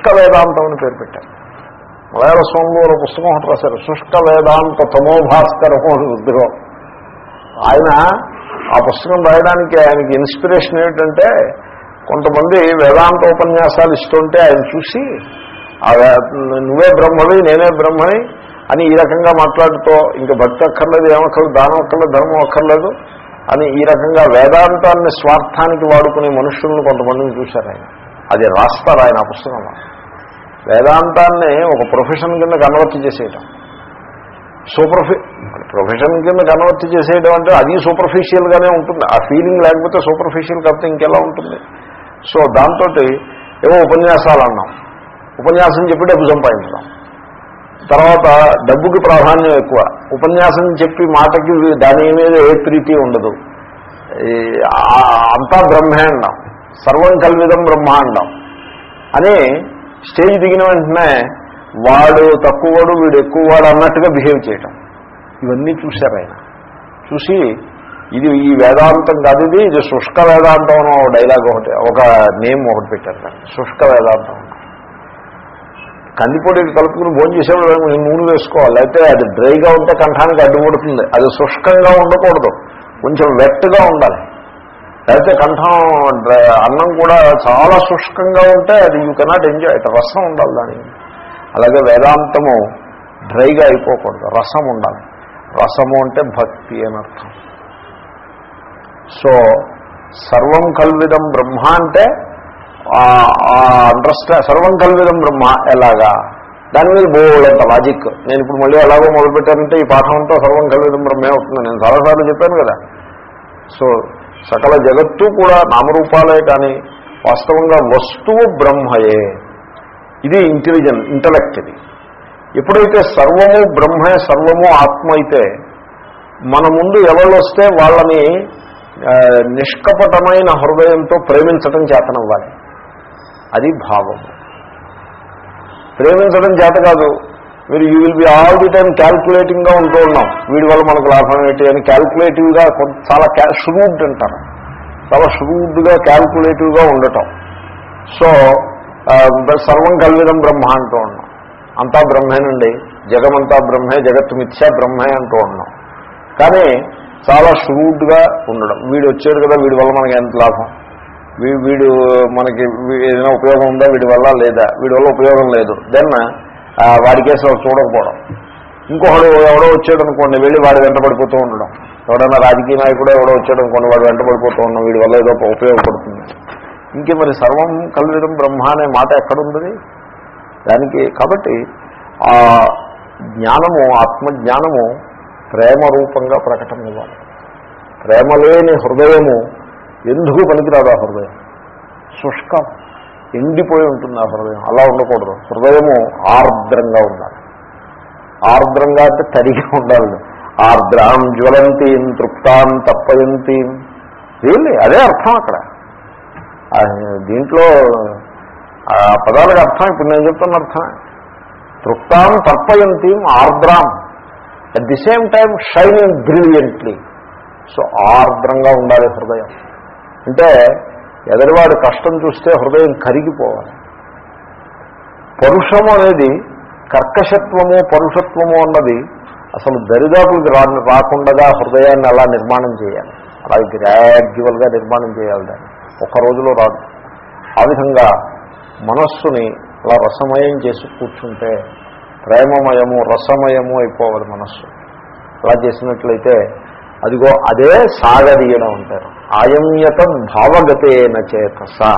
శుష్క వేదాంతం అని పేరు పెట్టారు. మలయాళ స్వామిలో ఒక పుస్తకం ఒకటి రాశారు శుష్క వేదాంత తమోభాస్కరము అని ఉద్యోగం ఆయన ఆ పుస్తకం రాయడానికి ఆయనకి ఇన్స్పిరేషన్ ఏమిటంటే కొంతమంది వేదాంత ఉపన్యాసాలు ఇస్తుంటే ఆయన చూసి ఆ నువ్వే బ్రహ్మవి నేనే బ్రహ్మని అని ఈ రకంగా మాట్లాడుతూ ఇంకా భక్తి అక్కర్లేదు ఏమక్కర్లేదు దానం అక్కర్లేదు ధర్మం అక్కర్లేదు అని ఈ రకంగా వేదాంతాన్ని స్వార్థానికి వాడుకునే మనుషులను కొంతమందిని చూశారు ఆయన. అది రాస్తారు ఆయన ఆ పుస్తకంలో. వేదాంతాన్ని ఒక ప్రొఫెషన్ కింద కన్వర్ట్ చేసేయటం. సూపర్ఫి ప్రొఫెషన్ కింద కన్వర్ట్ చేసేయడం అంటే అది సూపర్ఫిషియల్గానే ఉంటుంది. ఆ ఫీలింగ్ లేకపోతే సూపర్ఫిషియల్ కాకపోతే ఇంకెలా ఉంటుంది? సో దాంతో ఏవో ఉపన్యాసాలు అన్నాం. ఉపన్యాసం చెప్పి డబ్బు సంపాదించడం. తర్వాత డబ్బుకి ప్రాధాన్యం ఎక్కువ. ఉపన్యాసం చెప్పి మాటకి దాని మీద ఏ ప్రీతి ఉండదు. ఈ అంతా బ్రహ్మాండం సర్వం కల్విదం బ్రహ్మాండం. అని స్టేజ్ దిగిన వెంటనే వాడు తక్కువవాడు వీడు ఎక్కువవాడు అన్నట్టుగా బిహేవ్ చేయటం. ఇవన్నీ చూశారు ఆయన. చూసి ఇది ఈ వేదాంతం కాదు ఇది ఇది శుష్క వేదాంతం అని ఒక డైలాగ్ ఒకటి ఒక నేమ్ ఒకటి పెట్టారు దాన్ని. శుష్క వేదాంతం. అని. కందిపొడి కలుపుకుని భోజనం చేసేవాడు నూనె వేసుకోవాలి అయితే అది డ్రైగా ఉంటే కంఠానికి అడ్డుపడుతుంది. అది శుష్కంగా ఉండకూడదు. కొంచెం వెట్గా ఉండాలి. అయితే కంఠం డ్రై అన్నం కూడా చాలా శుష్కంగా ఉంటే అది యూ కెనాట్ ఎంజాయ్ రసం ఉండాలి దానికి. అలాగే వేదాంతము డ్రైగా అయిపోకూడదు. రసం ఉండాలి. రసము అంటే భక్తి అని అర్థం. సో సర్వం కల్విదం బ్రహ్మ అంటే అండర్స్టా సర్వం కల్విదం బ్రహ్మ ఎలాగా? దాని మీద బోల్డంత లాజిక్ నేను ఇప్పుడు మళ్ళీ ఎలాగో మొదలుపెట్టానంటే ఈ పాఠంతో సర్వం కల్విదం బ్రహ్మే అవుతుంది. నేను చాలాసార్లు చెప్పాను కదా. సో సకల జగత్తు కూడా నామరూపాలే కానీ వాస్తవంగా వస్తువు బ్రహ్మయే. ఇది ఇంటెలిజెంట్ ఇంటలెక్ట్ ఇది. ఎప్పుడైతే సర్వము బ్రహ్మే సర్వము ఆత్మ అయితే మన ముందు ఎవరు వస్తే వాళ్ళని నిష్కపటమైన హృదయంతో ప్రేమించడం చేతనవ్వాలి. అది భావము. ప్రేమించడం చేత కాదు మీరు you will be all the time క్యాల్కులేటింగ్గా ఉంటూ ఉన్నాం. వీడి వల్ల మనకు లాభం ఏంటి అని క్యాల్కులేటివ్గా చాలా క్యా ష్రూడ్ అంటారు. చాలా ష్రూడ్గా క్యాల్కులేటివ్గా ఉండటం. సో సర్వం కల్విదం బ్రహ్మ అంటూ ఉన్నాం. అంతా బ్రహ్మేనండి. జగమంతా బ్రహ్మే జగత్ మిథ్యా బ్రహ్మే అంటూ ఉన్నాం. కానీ చాలా ష్రూడ్గా ఉండడం. వీడు వచ్చాడు కదా వీడి వల్ల మనకి ఎంత లాభం? వీడు మనకి ఏదైనా ఉపయోగం ఉందా? వీడి వల్ల లేదా? వీడి వల్ల ఉపయోగం లేదు. దెన్ వాడి కేసు వాడు చూడకపోవడం. ఇంకొకడు ఎవడో వచ్చాడు అనుకోండి వెళ్ళి వాడు వెంట పడిపోతూ ఉండడం. ఎవడన్నా రాజకీయ నాయకుడు ఎవడో వచ్చాడు అనుకోండి వాడు వెంట పడిపోతూ వీడి వల్ల ఏదో ఉపయోగపడుతుంది. ఇంకే మరి సర్వం కల్విదం బ్రహ్మ అనే మాట ఎక్కడుంది? దానికి కాబట్టి ఆ జ్ఞానము ఆత్మజ్ఞానము ప్రేమ రూపంగా ప్రకటన ఇవ్వాలి. ప్రేమ లేని హృదయము ఎందుకు పనికిరాదు ఆ హృదయం? శుష్కం. ఎండిపోయి ఉంటుంది ఆ హృదయం. అలా ఉండకూడదు. హృదయము ఆర్ద్రంగా ఉండాలి. ఆర్ద్రంగా అంటే తడిగా ఉండాలి. ఆర్ద్రాం జ్వలంతీం తృప్తాం తప్పయంతీం. రియల్లీ అదే అర్థం అక్కడ. దీంట్లో ఆ పదాలకు అర్థం ఇప్పుడు నేను చెప్తున్న అర్థమే. తృప్తాం తర్పయంతీం ఆర్ద్రాం. At the same time shining brilliantly so ఆర్ద్రంగా ఉండాలి హృదయం. అంటే ఎదరివాడి కష్టం చూస్తే హృదయం కరిగిపోవాలి. పరుషము అనేది కర్కశత్వము పరుషత్వము అన్నది అసలు దరిదాపులకు రా రాకుండా హృదయాన్ని అలా నిర్మాణం చేయాలి. అలా గ్రాడ్యువల్గా నిర్మాణం చేయాలి దాన్ని. ఒక రోజులో రాదు. ఆ విధంగా మనస్సుని అలా రసమయం చేసి కూర్చుంటే ప్రేమమయము రసమయము అయిపోవాలి మనస్సు. అలా చేసినట్లయితే అదిగో అదే సాగదీయడం అంటారు. ఆయమ్యత భావగతేన చేతస.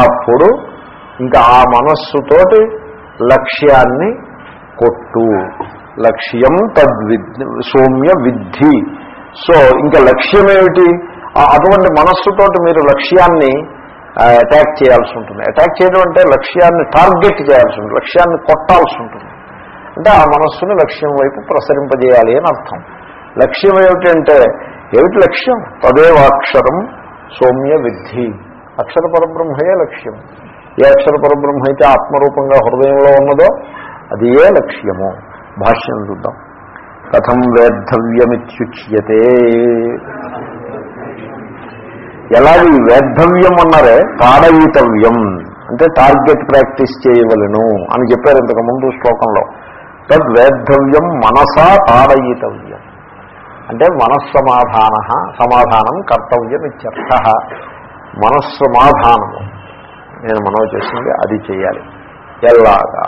అప్పుడు ఇంకా ఆ మనస్సుతోటి లక్ష్యాన్ని కొట్టు. లక్ష్యం తద్విద్ సౌమ్య విద్ధి. సో ఇంకా లక్ష్యం ఏమిటి అటువంటి మనస్సుతోటి మీరు లక్ష్యాన్ని అటాక్ చేయాల్సి ఉంటుంది. అటాక్ చేయడం అంటే లక్ష్యాన్ని టార్గెట్ చేయాల్సి ఉంటుంది. లక్ష్యాన్ని కొట్టాల్సి ఉంటుంది. అంటే ఆ మనస్సుని లక్ష్యం వైపు ప్రసరింపజేయాలి అని అర్థం. లక్ష్యం ఏమిటంటే ఏమిటి లక్ష్యం? తదేవాక్షరం సౌమ్య విద్ధి. అక్షర పరబ్రహ్మయే లక్ష్యం. ఏ అక్షర పరబ్రహ్మ అయితే ఆత్మరూపంగా హృదయంలో ఉన్నదో అది ఏ లక్ష్యము? భాష్యం చూద్దాం. కథం వేద్ధవ్యమిత్యుచ్యతే. ఎలాగ ఈ వేద్ధవ్యం అన్నారే? తాడయితవ్యం. అంటే టార్గెట్ ప్రాక్టీస్ చేయవలను అని చెప్పారు ఇంతకుముందు శ్లోకంలో. తద్వేద్ధవ్యం మనసా తాడయితవ్యం. అంటే మనస్సమాధాన సమాధానం కర్తవ్యం ఇత్యర్థ మనస్సమాధానము. నేను మనవి చేసింది అది చేయాలి. ఎలాగా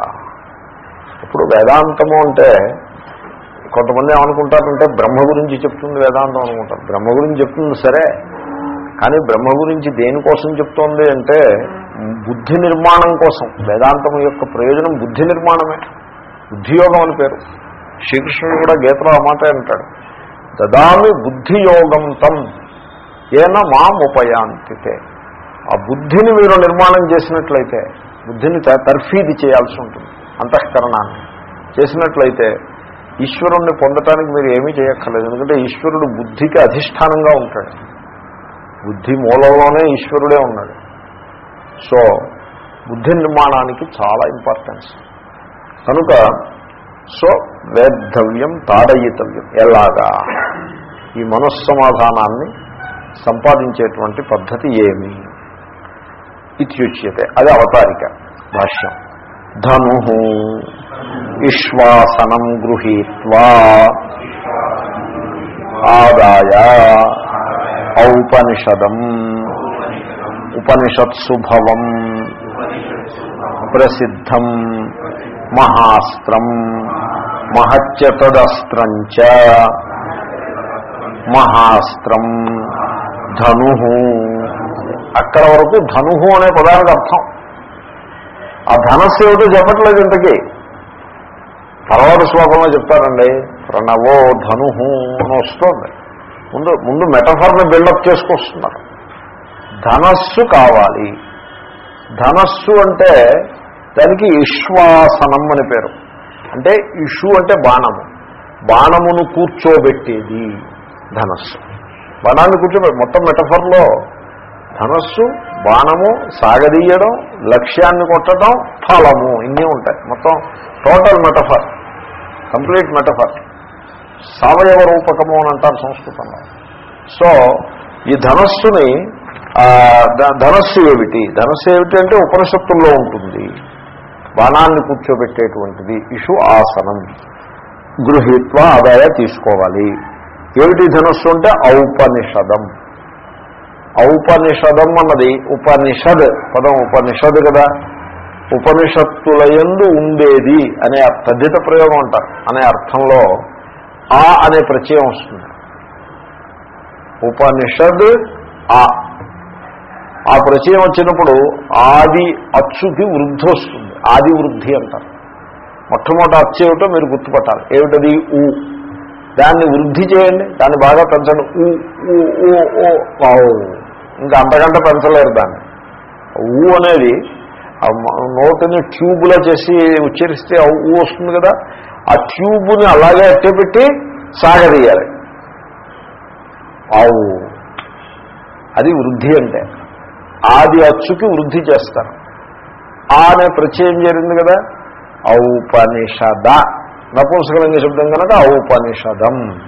ఇప్పుడు వేదాంతము అంటే కొంతమంది ఏమనుకుంటారంటే బ్రహ్మ గురించి చెప్తుంది వేదాంతం అనుకుంటారు. బ్రహ్మ గురించి చెప్తుంది సరే కానీ బ్రహ్మ గురించి దేనికోసం చెప్తోంది అంటే బుద్ధి నిర్మాణం కోసం. వేదాంతం యొక్క ప్రయోజనం బుద్ధి నిర్మాణమే. బుద్ధియోగం అని పేరు. శ్రీకృష్ణుడు కూడా గీతలో ఆ మాట అంటాడు. దదామి బుద్ధియోగం తం. ఏన మాం ఉపయాంతితే. ఆ బుద్ధిని మీరు నిర్మాణం చేసినట్లయితే బుద్ధిని తర్ఫీది చేయాల్సి ఉంటుంది అంతఃకరణాన్ని. చేసినట్లయితే ఈశ్వరుణ్ణి పొందటానికి మీరు ఏమీ చేయక్కర్లేదు ఎందుకంటే ఈశ్వరుడు బుద్ధికి అధిష్టానంగా ఉంటాడు. బుద్ధి మూలంలోనే ఈశ్వరుడే ఉన్నాడు. సో బుద్ధి నిర్మాణానికి చాలా ఇంపార్టెన్స్ కనుక సో వేద్ధవ్యం తాడయితవ్యం. ఎలాగా? ఈ మనస్సమాధానాన్ని సంపాదించేటువంటి పద్ధతి ఏమి? ఇత్యుచ్యతే. అది అవతారిక భాష్యం. ధను విశ్వాసనం గృహీత్వా ఆదాయ ఔపనిషదం ఉపనిషత్సుభవం ప్రసిద్ధం మహాస్త్రం మహత్యతదస్త్రం చ మహాస్త్రం ధను. అక్కడ వరకు ధను అనే పదానికి అర్థం. ఆ ధనస్సు ఏమిటో చెప్పట్లేదు ఇంతకీ. తర్వాత శ్లోకంలో చెప్తారండి ప్రణవో ధను అని వస్తుంది. ముందు ముందు మెటఫర్ని బిల్డప్ చేసుకొస్తున్నారు. ధనస్సు కావాలి. ధనస్సు అంటే దానికి విశ్వాసనం అని పేరు. అంటే ఇషు అంటే బాణము. బాణమును కూర్చోబెట్టేది ధనస్సు. బాణాన్ని కూర్చోబెట్టి మొత్తం మెటఫర్లో ధనస్సు బాణము సాగదీయడం లక్ష్యాన్ని కొట్టడం ఫలము ఇన్ని ఉంటాయి. మొత్తం టోటల్ మెటఫర్ కంప్లీట్ మెటఫర్. సావయవ రూపకము అని అంటారు సంస్కృతంలో. సో ఈ ధనస్సుని ధనస్సు ఏమిటి? ధనస్సు ఏమిటి అంటే ఉపనిషత్తుల్లో ఉంటుంది. బాణాన్ని కూర్చోబెట్టేటువంటిది ఇషు ఆసనం. గృహీత్వ ఆదాయ తీసుకోవాలి. ఏమిటి ధనస్సు అంటే ఔపనిషదం. ఔపనిషదం అన్నది ఉపనిషద్ పదం ఉపనిషద్ కదా. ఉపనిషత్తులయందు ఉండేది అనే తద్ధిత ప్రయోగం అంటారు. అనే అర్థంలో ఆ అనే ప్రత్యయం వస్తుంది. ఉపనిషద్ ఆ ఆ ప్రచయం వచ్చినప్పుడు ఆది అచ్చుకి వృద్ధి వస్తుంది. ఆది వృద్ధి అంటారు. మొట్టమొదటి అచ్చు ఏమిటో మీరు గుర్తుపట్టాలి. ఏమిటది? ఊ. దాన్ని వృద్ధి చేయండి. దాన్ని బాగా పెంచండి. ఊ ఊ ఊ ఓ ఇంకా అంతకంటే పెంచలేరు దాన్ని. ఊ అనేది ఆ నోటిని ట్యూబ్లో చేసి ఉచ్చరిస్తే ఊ వస్తుంది కదా. ఆ ట్యూబ్ని అలాగే అట్టేపెట్టి సాగదీయాలి. ఆవు అది వృద్ధి అంటే. ఆది అచ్చుకి వృద్ధి చేస్తారు. ఆ అనే ప్రత్యయం జరిగింది కదా? ఔపనిషద. నపుంసకలింగ శబ్దం కనుక ఔపనిషదం.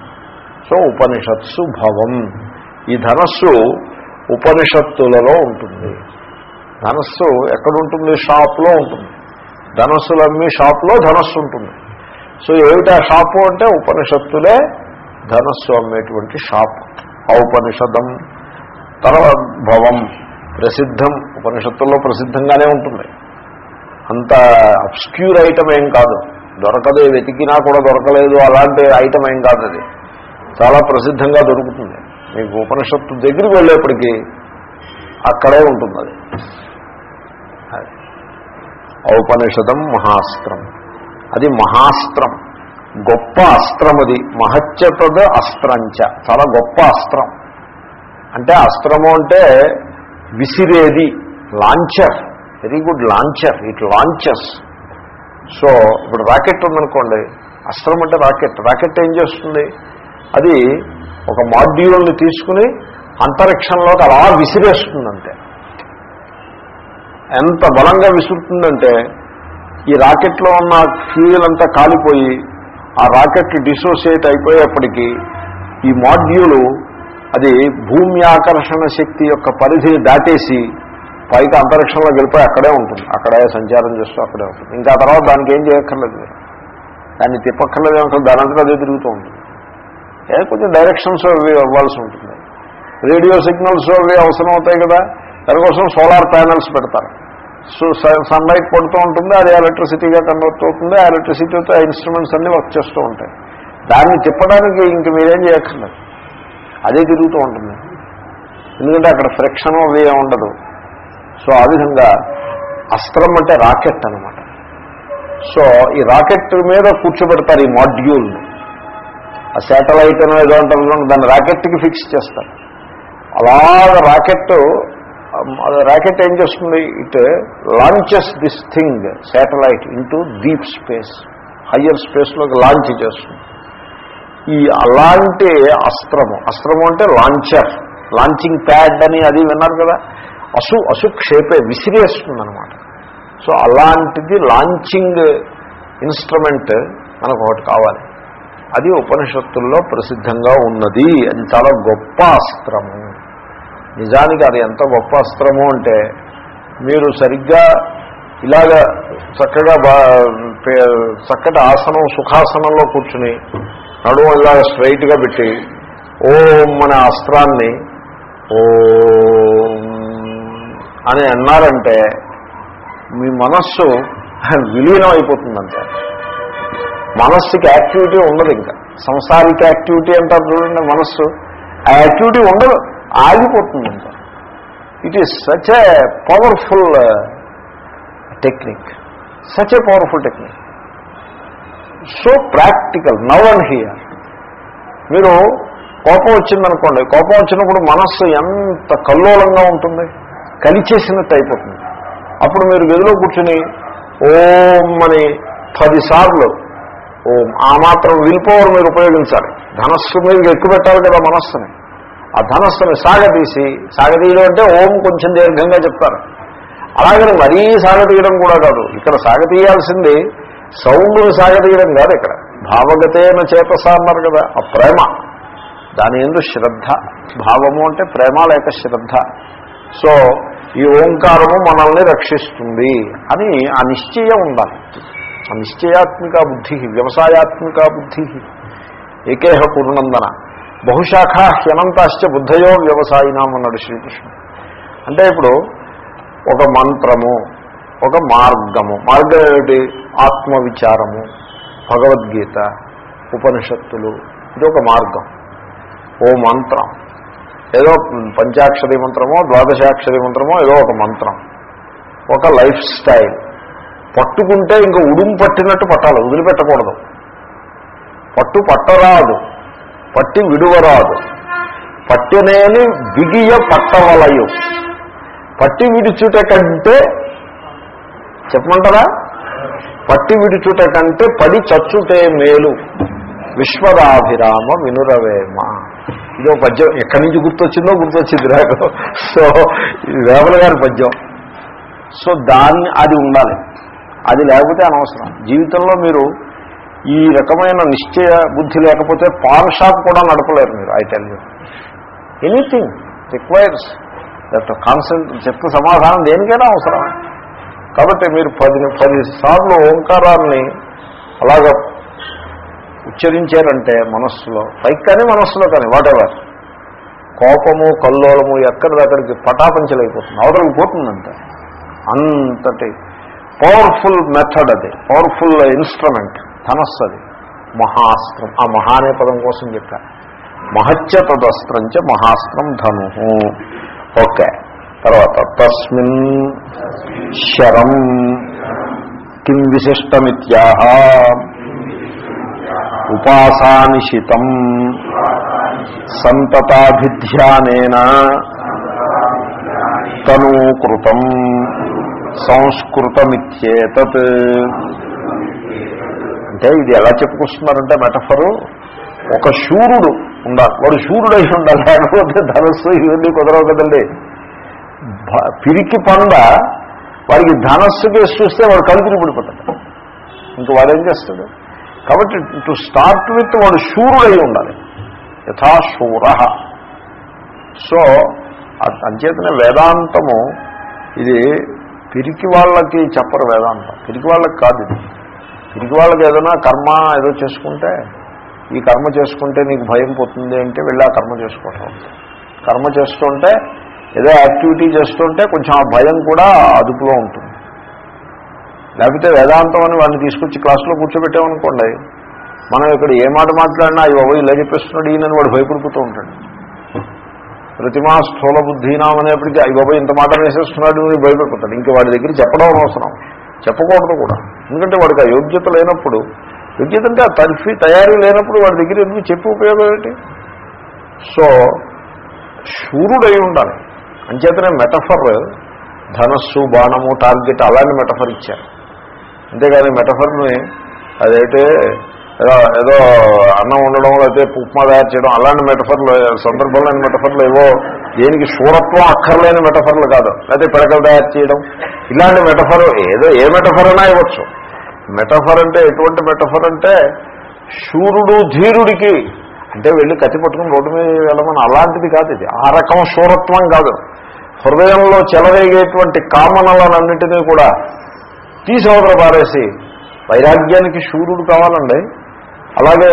సో ఉపనిషత్సు భవం. ఈ ధనస్సు ఉపనిషత్తులలో ఉంటుంది. ధనస్సు ఎక్కడ ఉంటుంది షాప్లో ఉంటుంది. ధనస్సులమ్మి షాప్లో ధనస్సు ఉంటుంది. సో ఏమిటా షాపు అంటే ఉపనిషత్తులే ధనస్సు అమ్మేటువంటి షాప్. ఔపనిషదం. తర్వాత భవం. ప్రసిద్ధం ఉపనిషత్తుల్లో ప్రసిద్ధంగానే ఉంటుంది. అంత అబ్స్క్యూర్ ఐటమ్ ఏం కాదు. దొరకదు వెతికినా కూడా దొరకలేదు అలాంటి ఐటమ్ ఏం కాదు అది. చాలా ప్రసిద్ధంగా దొరుకుతుంది. మీకు ఉపనిషత్తు దగ్గరికి వెళ్ళేప్పటికీ అక్కడే ఉంటుంది అది. అది. ఔపనిషదం మహాస్త్రం. అది మహాస్త్రం. గొప్ప అస్త్రం అది. మహత్యతద అస్త్రంచ. చాలా గొప్ప అస్త్రం. అంటే అస్త్రము అంటే విసిరేది launcher very good launcher it launches so ఇప్పుడు రాకెట్ ఉందనుకోండి అస్త్రం అంటే రాకెట్ రాకెట్ ఏం చేస్తుంది? అది ఒక మాడ్యూల్ని తీసుకుని అంతరిక్షంలోకి అలా విసిరేస్తుందంటే ఎంత బలంగా విసురుతుందంటే ఈ రాకెట్లో ఉన్న ఫ్యూయల్ అంతా కాలిపోయి ఆ రాకెట్ డిసోసియేట్ అయిపోయేప్పటికీ ఈ మాడ్యూలు అది భూమి ఆకర్షణ శక్తి యొక్క పరిధిని దాటేసి పైకి అంతరిక్షంలో వెళ్ళిపోయి అక్కడే ఉంటుంది. అక్కడే సంచారం చేస్తూ అక్కడే ఉంటుంది. ఇంకా తర్వాత దానికి ఏం చేయక్కర్లేదు. మీరు దాన్ని తిప్పక్కర్లేదు ఏమంటారు దాని అంతా అదే తిరుగుతూ ఉంటుంది. ఏ కొంచెం డైరెక్షన్స్ అవి ఇవ్వాల్సి ఉంటుంది. రేడియో సిగ్నల్స్ అవి అవసరం అవుతాయి కదా. దానికోసం సోలార్ ప్యానల్స్ పెడతారు. సో సన్లైట్ పడుతూ ఉంటుంది అది ఎలక్ట్రిసిటీగా కన్వర్ట్ అవుతుంది ఆ ఎలక్ట్రిసిటీతో ఇన్స్ట్రుమెంట్స్ అన్నీ వర్క్ చేస్తూ ఉంటాయి. దాన్ని తిప్పడానికి ఇంక మీరేం చేయక్కర్లేదు. అదే తిరుగుతూ ఉంటుంది. ఎందుకంటే అక్కడ ఫ్రిక్షన్ అవి ఉండదు. సో ఆ విధంగా అస్త్రం అంటే రాకెట్ అనమాట సో ఈ రాకెట్ మీద కూర్చోబెడతారు ఈ మాడ్యూల్. ఆ శాటిలైట్ అనో ఏదో అంటారు దాన్ని రాకెట్కి ఫిక్స్ చేస్తారు. అలాగ రాకెట్ రాకెట్ ఏం చేస్తుంది? It launches this thing satellite into deep space higher స్పేస్లోకి launch చేస్తుంది. ఈ అలాంటి అస్త్రము అస్త్రము అంటే లాంచర్ లాంచింగ్ ప్యాడ్ అని అది విన్నారు కదా? అసు అసుక్షేపే విసిరేస్తుంది అనమాట సో అలాంటిది లాంచింగ్ ఇన్స్ట్రుమెంట్ మనకు ఒకటి కావాలి. అది ఉపనిషత్తుల్లో ప్రసిద్ధంగా ఉన్నది. అది చాలా గొప్ప అస్త్రము. నిజానికి అది ఎంత గొప్ప అస్త్రము అంటే మీరు సరిగ్గా ఇలాగ చక్కగా బా పే- చక్కటి ఆసనం సుఖాసనంలో కూర్చుని నడుము ఇలా స్ట్రైట్గా పెట్టి ఓం అనే అస్త్రాన్ని ఓ అని అన్నారంటే మీ మనస్సు విలీనం అయిపోతుందంట మనస్సుకి యాక్టివిటీ ఉండదు ఇంకా. సంసారిక యాక్టివిటీ అంటారు చూడండి మనస్సు. ఆ యాక్టివిటీ ఉండదు ఆగిపోతుంది it is such a powerful technique such a powerful technique so practical now and here. మీరు కోపం వచ్చిందనుకోండి కోపం వచ్చినప్పుడు మనస్సు ఎంత కల్లోలంగా ఉంటుంది? కలిచేసినట్టు అయిపోతుంది. అప్పుడు మీరు గదిలో కూర్చుని ఓం అని పదిసార్లు ఓం ఆ మాత్రం విల్ పవర్ మీరు ఉపయోగించాలి. ధనస్సు మీద ఎక్కువ పెట్టాలి కదా మనస్సుని. ఆ ధనస్సుని సాగతీసి సాగతీయడం అంటే ఓం కొంచెం దీర్ఘంగా చెప్తారు. అలాగని మరీ సాగతీయడం కూడా కాదు. ఇక్కడ సాగతీయాల్సింది సౌండ్ను సాగదీయడం కాదు ఇక్కడ. భావగతేన చేతస అన్నారు కదా ఆ ప్రేమ. దాని ఎందు శ్రద్ధ. భావము అంటే ప్రేమ లేక శ్రద్ధ. సో ఈ ఓంకారము మనల్ని రక్షిస్తుంది అని ఆ నిశ్చయం ఉండాలి. ఆ నిశ్చయాత్మిక బుద్ధి వ్యవసాయాత్మిక బుద్ధి. ఏకేహ పూర్ణందన. బహుశాఖ హ్యనంతాశ్చ బుద్ధయో వ్యవసాయినాం అన్నాడు శ్రీకృష్ణుడు. అంటే ఇప్పుడు ఒక మంత్రము ఒక మార్గము. మార్గం ఏమిటి? ఆత్మవిచారము భగవద్గీత ఉపనిషత్తులు ఇది ఒక మార్గం. ఓ మంత్రం. ఏదో పంచాక్షరి మంత్రమో ద్వాదశాక్షరి మంత్రమో ఏదో ఒక మంత్రం. ఒక లైఫ్ స్టైల్. పట్టుకుంటే ఇంకా ఉడుం పట్టినట్టు పట్టాలి వదిలిపెట్టకూడదు. పట్టు పట్టరాదు పట్టి విడువరాదు. పట్టినేని బిగియ పట్టవలయు. పట్టి విడిచుట కంటే చెప్పమంటారా? పట్టి విడుచుట కంటే పడి చచ్చుటే మేలు. విశ్వరాభిరామ వినురవేమ. ఇదో పద్యం. ఎక్కడి నుంచి గుర్తొచ్చిందో గుర్తొచ్చింది నాకు. సో ఇది వేమల గారి పద్యం. సో దాన్ని అది ఉండాలి. అది లేకపోతే అనవసరం. జీవితంలో మీరు ఈ రకమైన నిశ్చయ బుద్ధి లేకపోతే పాన్ షాప్ కూడా నడపలేరు మీరు I tell you anything requires that consent చెప్తే సమాధానం దేనికైనా అవసరమే. కాబట్టి మీరు పది పది సార్లు ఓంకారాన్ని అలాగ ఉచ్చరించారంటే మనస్సులో పైకి కానీ మనస్సులో కానీ వాటెవర్ కోపము కల్లోలము ఎక్కడిదక్కడికి పటాపంచలైపోతుంది. అవతలకి పోతుందంటే. అంతటి పవర్ఫుల్ మెథడ్ అది. పవర్ఫుల్ ఇన్స్ట్రుమెంట్ ధనస్సు అది మహాస్త్రం. ఆ మహా అనే పదం కోసం చెప్పా. మహత్య తదస్త్రం చ మహాస్త్రం ధను. ఓకే. తర్వాత తస్మిన్ శరం కిం విశిష్టమిత్యాహ ఉపాసానిశితం సంతతాభిధ్యానేన తనూకృతం సంస్కృతమిత్యేతత్. అంటే ఇది ఎలా చెప్పుకొస్తున్నారంటే మెటఫరు ఒక శూరుడు ఉండాలి. వాడు శూరుడై ఉండాలి. లేకపోతే ధనస్సు ఇవన్నీ కుదరవు కదండి. పిరికి పండ వాడికి ధనస్సు కేసు చూస్తే వాడు కలుపుని పడిపోతాడు. ఇంక వాడేం చేస్తాడు? కాబట్టి టు స్టార్ట్ విత్ వాడు శూరుడై ఉండాలి. యథాశూర సో అంచేతనే వేదాంతము ఇది పిరికి వాళ్ళకి చెప్పరు వేదాంతం. పిరికి వాళ్ళకి కాదు ఇది. పిరికి వాళ్ళకి ఏదైనా కర్మ ఏదో చేసుకుంటే ఈ కర్మ చేసుకుంటే నీకు భయం పోతుంది అంటే వెళ్ళి ఆ కర్మ చేసుకోవటం. కర్మ చేస్తుంటే ఏదో యాక్టివిటీ చేస్తుంటే కొంచెం ఆ భయం కూడా అదుపులో ఉంటుంది. లేకపోతే వేదాంతం అని వాడిని తీసుకొచ్చి క్లాసులో కూర్చోబెట్టామనుకోండి మనం ఇక్కడ ఏ మాట మాట్లాడినా అవి బాబు ఇలా చెప్పేస్తున్నాడు ఈయనని వాడు భయపడిపోతూ ఉంటాడు. ప్రతిమా స్థూల బుద్ధినాం అనేప్పటికీ అవి బాబు ఇంత మాట వేసేస్తున్నాడు అని భయపడిపోతాడు. ఇంక వాడి దగ్గర చెప్పడం అవసరం. చెప్పకూడదు కూడా. ఎందుకంటే వాడికి ఆ యోగ్యత లేనప్పుడు యోగ్యత అంటే ఆ తర్ఫీ తయారీ లేనప్పుడు వాడి దగ్గర ఎందుకు చెప్పి ఉపయోగం ఏంటి సో శూరుడై ఉండాలి. అంచేతనే మెటఫర్ ధనస్సు బాణము టార్గెట్ అలాంటి మెటఫర్ ఇచ్చారు. అంతేగాని మెటఫర్ని అదైతే ఏదో ఏదో అన్నం ఉండడం లేకపోతే ఉప్మా తయారు చేయడం అలాంటి మెటఫర్లు సందర్భంలోని మెటఫర్లు ఏవో దేనికి శూరత్వం అక్కర్లేని మెటఫర్లు కాదు. లేకపోతే పిడకలు తయారు చేయడం. ఇలాంటి మెటఫర్ ఏదో ఏ మెటఫర్ అయినా ఇవ్వచ్చు. మెటఫర్ అంటే ఎటువంటి మెటఫర్ అంటే శూరుడు ధీరుడికి. అంటే వెళ్ళి కత్తి పట్టుకుని రోడ్డు మీద వెళ్ళమని అలాంటిది కాదు ఇది. ఆ రకం శూరత్వం కాదు. హృదయంలో చెలరేగేటువంటి కామనలన్నింటినీ కూడా తీసవతల పారేసి వైరాగ్యానికి శూరుడు కావాలండి. అలాగే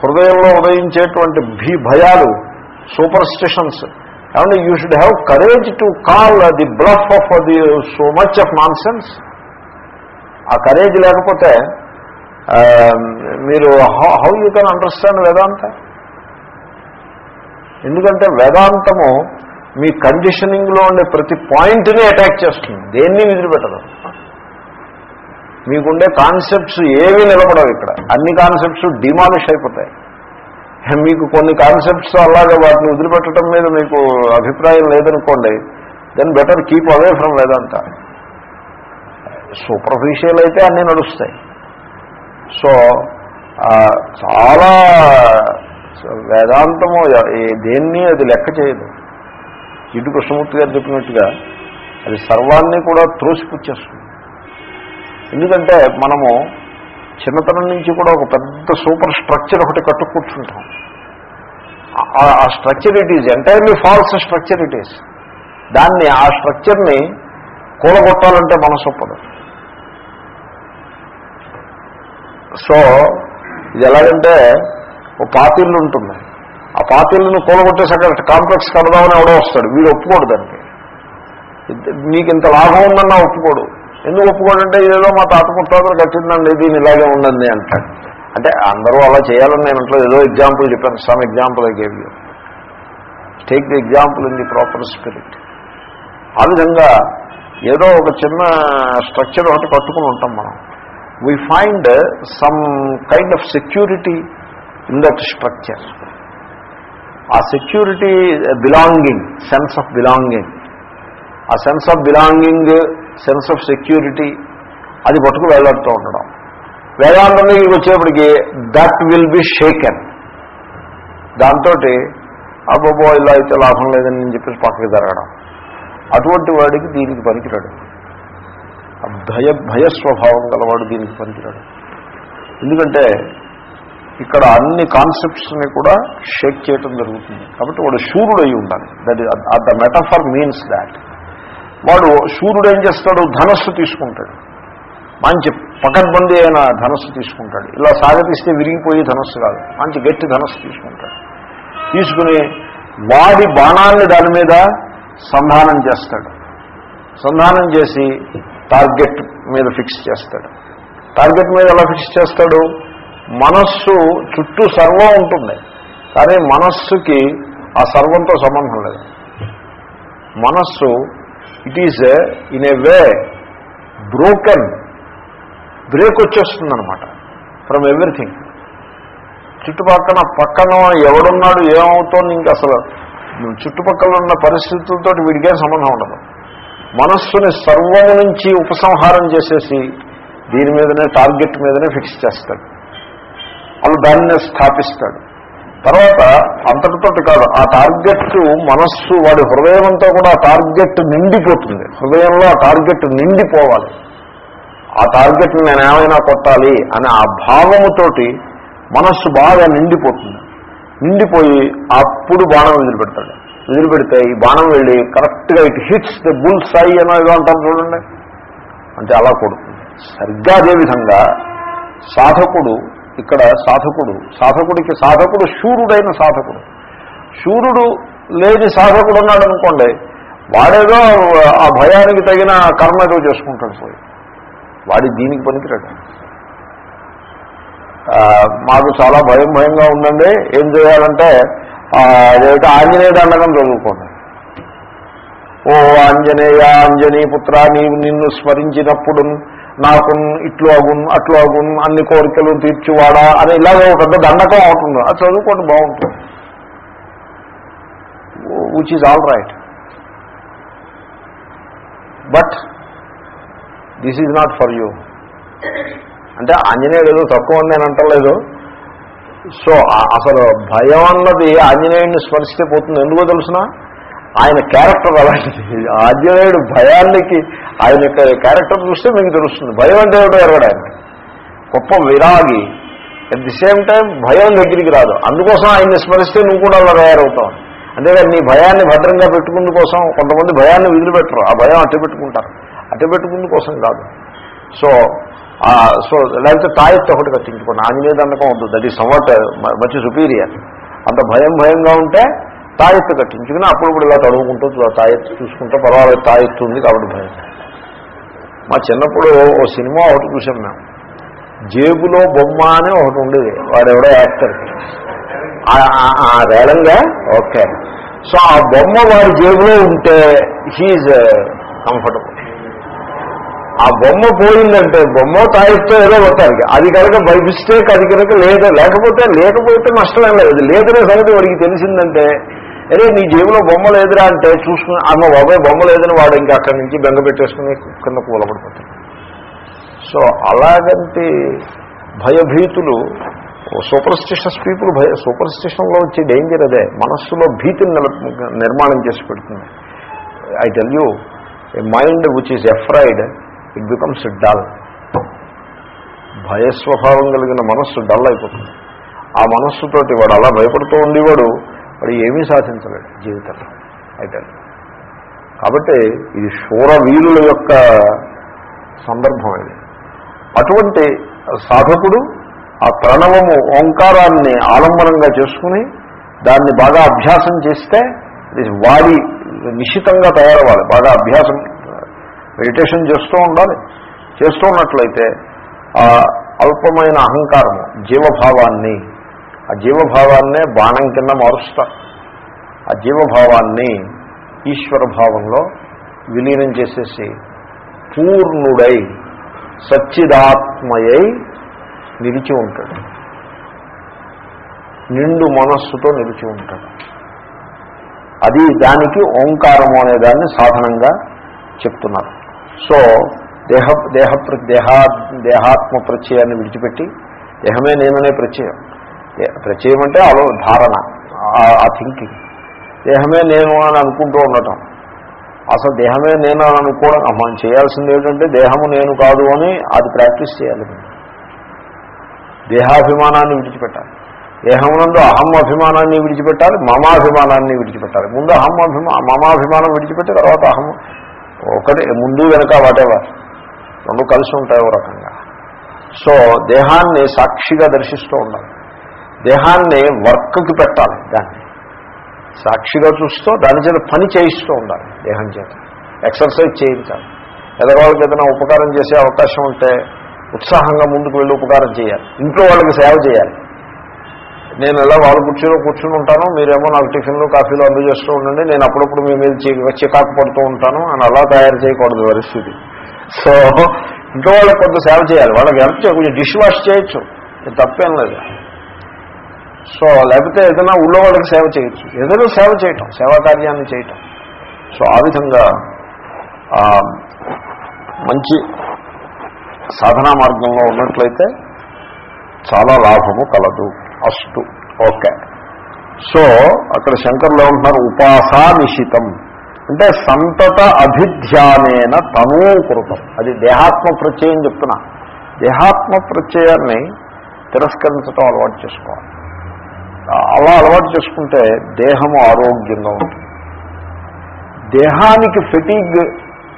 హృదయంలో ఉదయించేటువంటి భీ భయాలు సూపర్ స్టిషన్స్. ఏమంటే you should have courage to call the bluff of the so much of nonsense ఆ కరేజ్ లేకపోతే మీరు how you can understand Vedanta ఎందుకంటే వేదాంతము మీ కండిషనింగ్లో ఉండే ప్రతి పాయింట్ని అటాక్ చేస్తుంది. దేన్ని విదిలిపెట్టదు? మీకుండే కాన్సెప్ట్స్ ఏవి నిలబడవు ఇక్కడ. అన్ని కాన్సెప్ట్స్ డిమాలిష్ అయిపోతాయి. మీకు కొన్ని కాన్సెప్ట్స్ అలాగే వాటిని వదిలిపెట్టడం మీద మీకు అభిప్రాయం లేదనుకోండి then better keep away from Vedanta. Superficial అయితే అన్నీ నడుస్తాయి. సో చాలా వేదాంతము దేన్ని అది లెక్క చేయదు. ఇటు కృష్ణమూర్తి గారు చెప్పినట్టుగా అది సర్వాన్ని కూడా త్రోసిపుచ్చేస్తుంది. ఎందుకంటే మనము చిన్నతనం నుంచి కూడా ఒక పెద్ద సూపర్ స్ట్రక్చర్ ఒకటి కట్టు కూర్చుంటాం ఆ- structure it is entirely false structure it is దాన్ని ఆ స్ట్రక్చర్ని కూలగొట్టాలంటే మనసు ఒప్పదు. సో ఇది ఎలాగంటే ఓ పాతిళ్ళు ఉంటుంది ఆ పాతిల్లును కూలగొట్టేసి అక్కడ కాంప్లెక్స్ కడదామని ఎవడో వస్తాడు. వీడు ఒప్పుకోడు దానికి. మీకు ఇంత లాభం ఉందన్నా ఒప్పుకోడు. ఎందుకు ఒప్పుకోడంటే ఏదో మా తాత ముత్తాతలు కట్టిందండి దీని ఇలాగే ఉండండి అంటాడు. అంటే అందరూ అలా చేయాలని నేను అంటే ఏదో ఎగ్జాంపుల్ చెప్పాను some example I gave you take the example in the proper spirit ఆ విధంగా ఏదో ఒక చిన్న స్ట్రక్చర్ ఒకటి కట్టుకుని ఉంటాం మనం. We find some kind of security in that structure ఆ security belonging sense of belonging ఆ sense of belonging sense of security అది పట్టుకు వేలాడుతూ ఉండడం. వేదాంతం దగ్గరికి వచ్చేప్పటికి దట్ విల్ బి షేకెన్ దాంతో అబ్బోబో ఇలా అయితే లాభం లేదని నేను చెప్పేసి పక్కకి జరగడం. అటువంటి వాడికి దీనికి పనికిరాడు. భయ భయ భయస్వభావం గలవాడు దీనికి పనికిరాడు. ఎందుకంటే ఇక్కడ అన్ని కాన్సెప్ట్స్ని కూడా షేక్ చేయటం జరుగుతుంది. కాబట్టి వాడు శూరుడు అయి ఉండాలి that the metaphor means that వాడు శూరుడు ఏం చేస్తాడు? ధనస్సు తీసుకుంటాడు. మంచి పకడ్బందీ అయిన ధనస్సు తీసుకుంటాడు. ఇలా సాగతీస్తే విరిగిపోయి ధనస్సు కాదు. మంచి గట్టి ధనస్సు తీసుకుంటాడు. తీసుకుని వాడి బాణాన్ని దాని మీద సంధానం చేస్తాడు. సంధానం చేసి టార్గెట్ మీద ఫిక్స్ చేస్తాడు. టార్గెట్ మీద ఎలా ఫిక్స్ చేస్తాడు? మనస్సు చుట్టూ సర్వం ఉంటుంది. కానీ మనస్సుకి ఆ సర్వంతో సంబంధం లేదు. మనస్సు it is in a way broken break వచ్చేస్తుంది అనమాట ఫ్రమ్ ఎవ్రీథింగ్ చుట్టుపక్కన పక్కన ఎవడున్నాడు ఏమవుతోంది ఇంకా అసలు చుట్టుపక్కల ఉన్న పరిస్థితులతో వీడికేం సంబంధం ఉండదు. మనస్సుని సర్వము నుంచి ఉపసంహారం చేసేసి దీని మీదనే టార్గెట్ మీదనే ఫిక్స్ చేస్తాడు. వాళ్ళు దానిని స్థాపిస్తాడు. తర్వాత అంతటితోటి కాదు ఆ టార్గెట్ మనస్సు వాడి హృదయమంతా కూడా ఆ టార్గెట్ నిండిపోతుంది. హృదయంలో ఆ టార్గెట్ నిండిపోవాలి. ఆ టార్గెట్ నేను ఏమైనా కొట్టాలి అనే ఆ భావముతోటి మనస్సు బాగా నిండిపోతుంది. నిండిపోయి అప్పుడు బాణం వదిలిపెడతాడు. వదిలిపెడితే ఈ బాణం వెళ్ళి కరెక్ట్గా it hits the bull's eye అనో ఏదో అంటారు చూడండి. అంటే అలా కొడుతుంది. సరిగ్గా అదేవిధంగా సాధకుడు ఇక్కడ సాధకుడు. సాధకుడికి సాధకుడు శూరుడైన సాధకుడు. శూరుడు లేని సాధకుడు ఉన్నాడు అనుకోండి వాడేదో ఆ భయానికి తగిన కర్మ ఏదో చేసుకుంటాడు పోయి. వాడి దీనికి పనికిరాడు. మాకు చాలా భయం భయంగా ఉందండి. ఏం చేయాలంటే ఆ, అదేమిటి ఆంజనేయ దండకం చదువుకోండి. ఓ ఆంజనేయ ఆంజనీ పుత్ర నీవు నిన్ను స్మరించినప్పుడు నాకు ఇట్లు అగున్ అట్లు అగున్ అన్ని కోరికలు తీర్చివాడా అని ఇలాగే ఒక పెద్ద దండకం అవుతుంది. అది చదువుకోండి బాగుంటుంది. Which is all right but this is not for you అంటే ఆంజనేయుడు ఏదో తక్కువ ఉంది అని అంటలేదు. సో అసలు భయం అన్నది ఆంజనేయుడిని స్మరిస్తే పోతుంది. ఎందుకో తెలుసిన? ఆయన క్యారెక్టర్ అలాంటిది. ఆంజనేయుడు భయానికి ఆయన యొక్క క్యారెక్టర్ చూస్తే మీకు తెలుస్తుంది. భయం అంటే ఏమిటో ఎరగడు ఆయన గొప్ప విరాగి. అట్ ది సేమ్ టైం భయం దగ్గరికి రాదు. అందుకోసం ఆయన్ని స్మరిస్తే నువ్వు కూడా అలా తయారవుతావు. అంతేగాని నీ భయాన్ని భద్రంగా పెట్టుకుందు కోసం కొంతమంది భయాన్ని వదిలిపెట్టరు ఆ భయం అట్టు పెట్టుకుంటారు. అట్టు పెట్టుకుందు కోసం కాదు. సో సో లేకపోతే తాయెత్తు ఒకటి కట్టించుకోండి. ఆంజనేయ దండకం వద్దు. దట్ ఈస్ సమ్వాట్ మంచి సుపీరియర్ అంత భయం భయంగా ఉంటే తాయెత్తు కట్టించుకుని అప్పుడప్పుడు ఇలా తడువుకుంటూ తాయెత్తు చూసుకుంటే పర్వాలేదు తాయెత్తు ఉంది కాబట్టి భయం మా చిన్నప్పుడు ఓ సినిమా ఒకటి చూసాం మేము. జేబులో బొమ్మ అని ఒకటి ఉండేది. వాడెవడో యాక్టర్. రేలంగా ఓకే. సో ఆ బొమ్మ వాడి జేబులో ఉంటే హీజ్ uh, కంఫర్టబుల్ ఆ బొమ్మ పోయిందంటే బొమ్మ తాయిస్తే ఏదో కొట్టాలి అది కనుక బై మిస్టేక్ అది కనుక లేదు. లేకపోతే లేకపోతే నష్టమేం లేదు. లేదనే సంగతి వాడికి తెలిసిందంటే అరే నీ జేబులో బొమ్మ లేదురా అంటే చూసుకుని ఆమె బాబాయ్ బొమ్మ లేదని వాడు ఇంకా అక్కడి నుంచి బెంగ పెట్టేసుకుని కింద కూలబడిపోతాడు సో అలాగంటి భయభీతులు సూపర్స్టిషన్స్ పీపుల్ భయ సూపర్స్టిషన్లో వచ్చే డేంజర్ అదే మనస్సులో భీతిని నిర్మాణం చేసి పెడుతుంది. I tell you a mind which is afraid it becomes dull భయస్వభావం కలిగిన మనస్సు డల్ అయిపోతుంది. ఆ మనస్సుతోటి వాడు అలా భయపడుతూ ఉండేవాడు వాడు ఏమీ సాధించలేడు జీవితంలో. అయితే కాబట్టి ఇది శూరవీరుల యొక్క సందర్భం ఇది. అటువంటి సాధకుడు ఆ ప్రణవము ఓంకారాన్ని ఆలంబనంగా చేసుకుని దాన్ని బాగా అభ్యాసం చేస్తే ఇది వాడి నిశ్చితంగా తయారవ్వాలి. బాగా అభ్యాసం మెడిటేషన్ చేస్తూ ఉండాలి. చేస్తూ ఉన్నట్లయితే ఆ అల్పమైన అహంకారము జీవభావాన్ని ఆ జీవభావాన్నే బాణం కింద మారుస్తారు ఆ జీవభావాన్ని ఈశ్వర భావంలో విలీనం చేసేసి పూర్ణుడై సచ్చిదాత్మయై నిలిచి ఉంటాడు. నిండు మనస్సుతో నిలిచి ఉంటాడు. అది దానికి ఓంకారము అనే దాన్ని సాధనంగా చెప్తున్నారు. సో దేహ దేహ దేహా దేహాత్మ ప్రత్యయాన్ని విడిచిపెట్టి దేహమే నేననే ప్రత్యయం. ప్రత్యయం అంటే ఆలో ధారణ ఆ- థింకింగ్ దేహమే నేను అని అనుకుంటూ ఉండటం. అసలు దేహమే నేను అని అనుకోవడం మనం చేయాల్సింది ఏంటంటే దేహము నేను కాదు అని అది ప్రాక్టీస్ చేయాలి. దేహాభిమానాన్ని విడిచిపెట్టాలి. దేహమునందు అహం అభిమానాన్ని విడిచిపెట్టాలి మమాభిమానాన్ని విడిచిపెట్టాలి. ముందు అహం అభిమా మమాభిమానం విడిచిపెట్టి తర్వాత అహం ఒకటి ముందు వెనక వాటెవర్ రెండు కలిసి ఉంటాయి ఓ రకంగా. సో దేహాన్ని సాక్షిగా దర్శిస్తూ ఉండాలి. దేహాన్ని వర్క్కి పెట్టాలి దాన్ని. సాక్షిగా చూస్తూ దాని చేత పని చేయిస్తూ ఉండాలి దేహం చేత. ఎక్సర్సైజ్ చేయించాలి. ఎదరవాళ్ళకి ఏదైనా ఉపకారం చేసే అవకాశం ఉంటే ఉత్సాహంగా ముందుకు వెళ్ళి ఉపకారం చేయాలి. ఇంట్లో వాళ్ళకి సేవ చేయాలి. నేను ఎలా వాళ్ళ కుర్చీలో కూర్చుని ఉంటాను మీరేమో నాకు టిఫిన్లు కాఫీలు అందజేస్తూ ఉండండి నేను అప్పుడప్పుడు మీ మీద చికాకు పడుతూ ఉంటాను అని అలా తయారు చేయకూడదు పరిస్థితి. సో ఇంట్లో వాళ్ళకి కొంత సేవ చేయాలి. వాళ్ళకి హెల్ప్ కొంచెం డిష్ వాష్ చేయొచ్చు. తప్పేం లేదు. సో లేకపోతే ఏదైనా ఊళ్ళో వాళ్ళకి సేవ చేయొచ్చు. ఏదైనా సేవ చేయటం సేవా కార్యాన్ని చేయటం. సో ఆ విధంగా మంచి సాధనా మార్గంలో ఉన్నట్లయితే చాలా లాభము కలదు. అస్టు ఓకే. సో అక్కడ శంకర్లు ఏమంటున్నారు ఉపాసా నిశితం అంటే సంతత అభిధ్యానేన తనూకృతం. అది దేహాత్మ ప్రత్యయం చెప్తున్నా. దేహాత్మ ప్రత్యయాన్ని తిరస్కరించడం అలవాటు చేసుకోవాలి. అలా అలవాటు చేసుకుంటే దేహము ఆరోగ్యంగా ఉంటుంది. దేహానికి ఫెటీగ్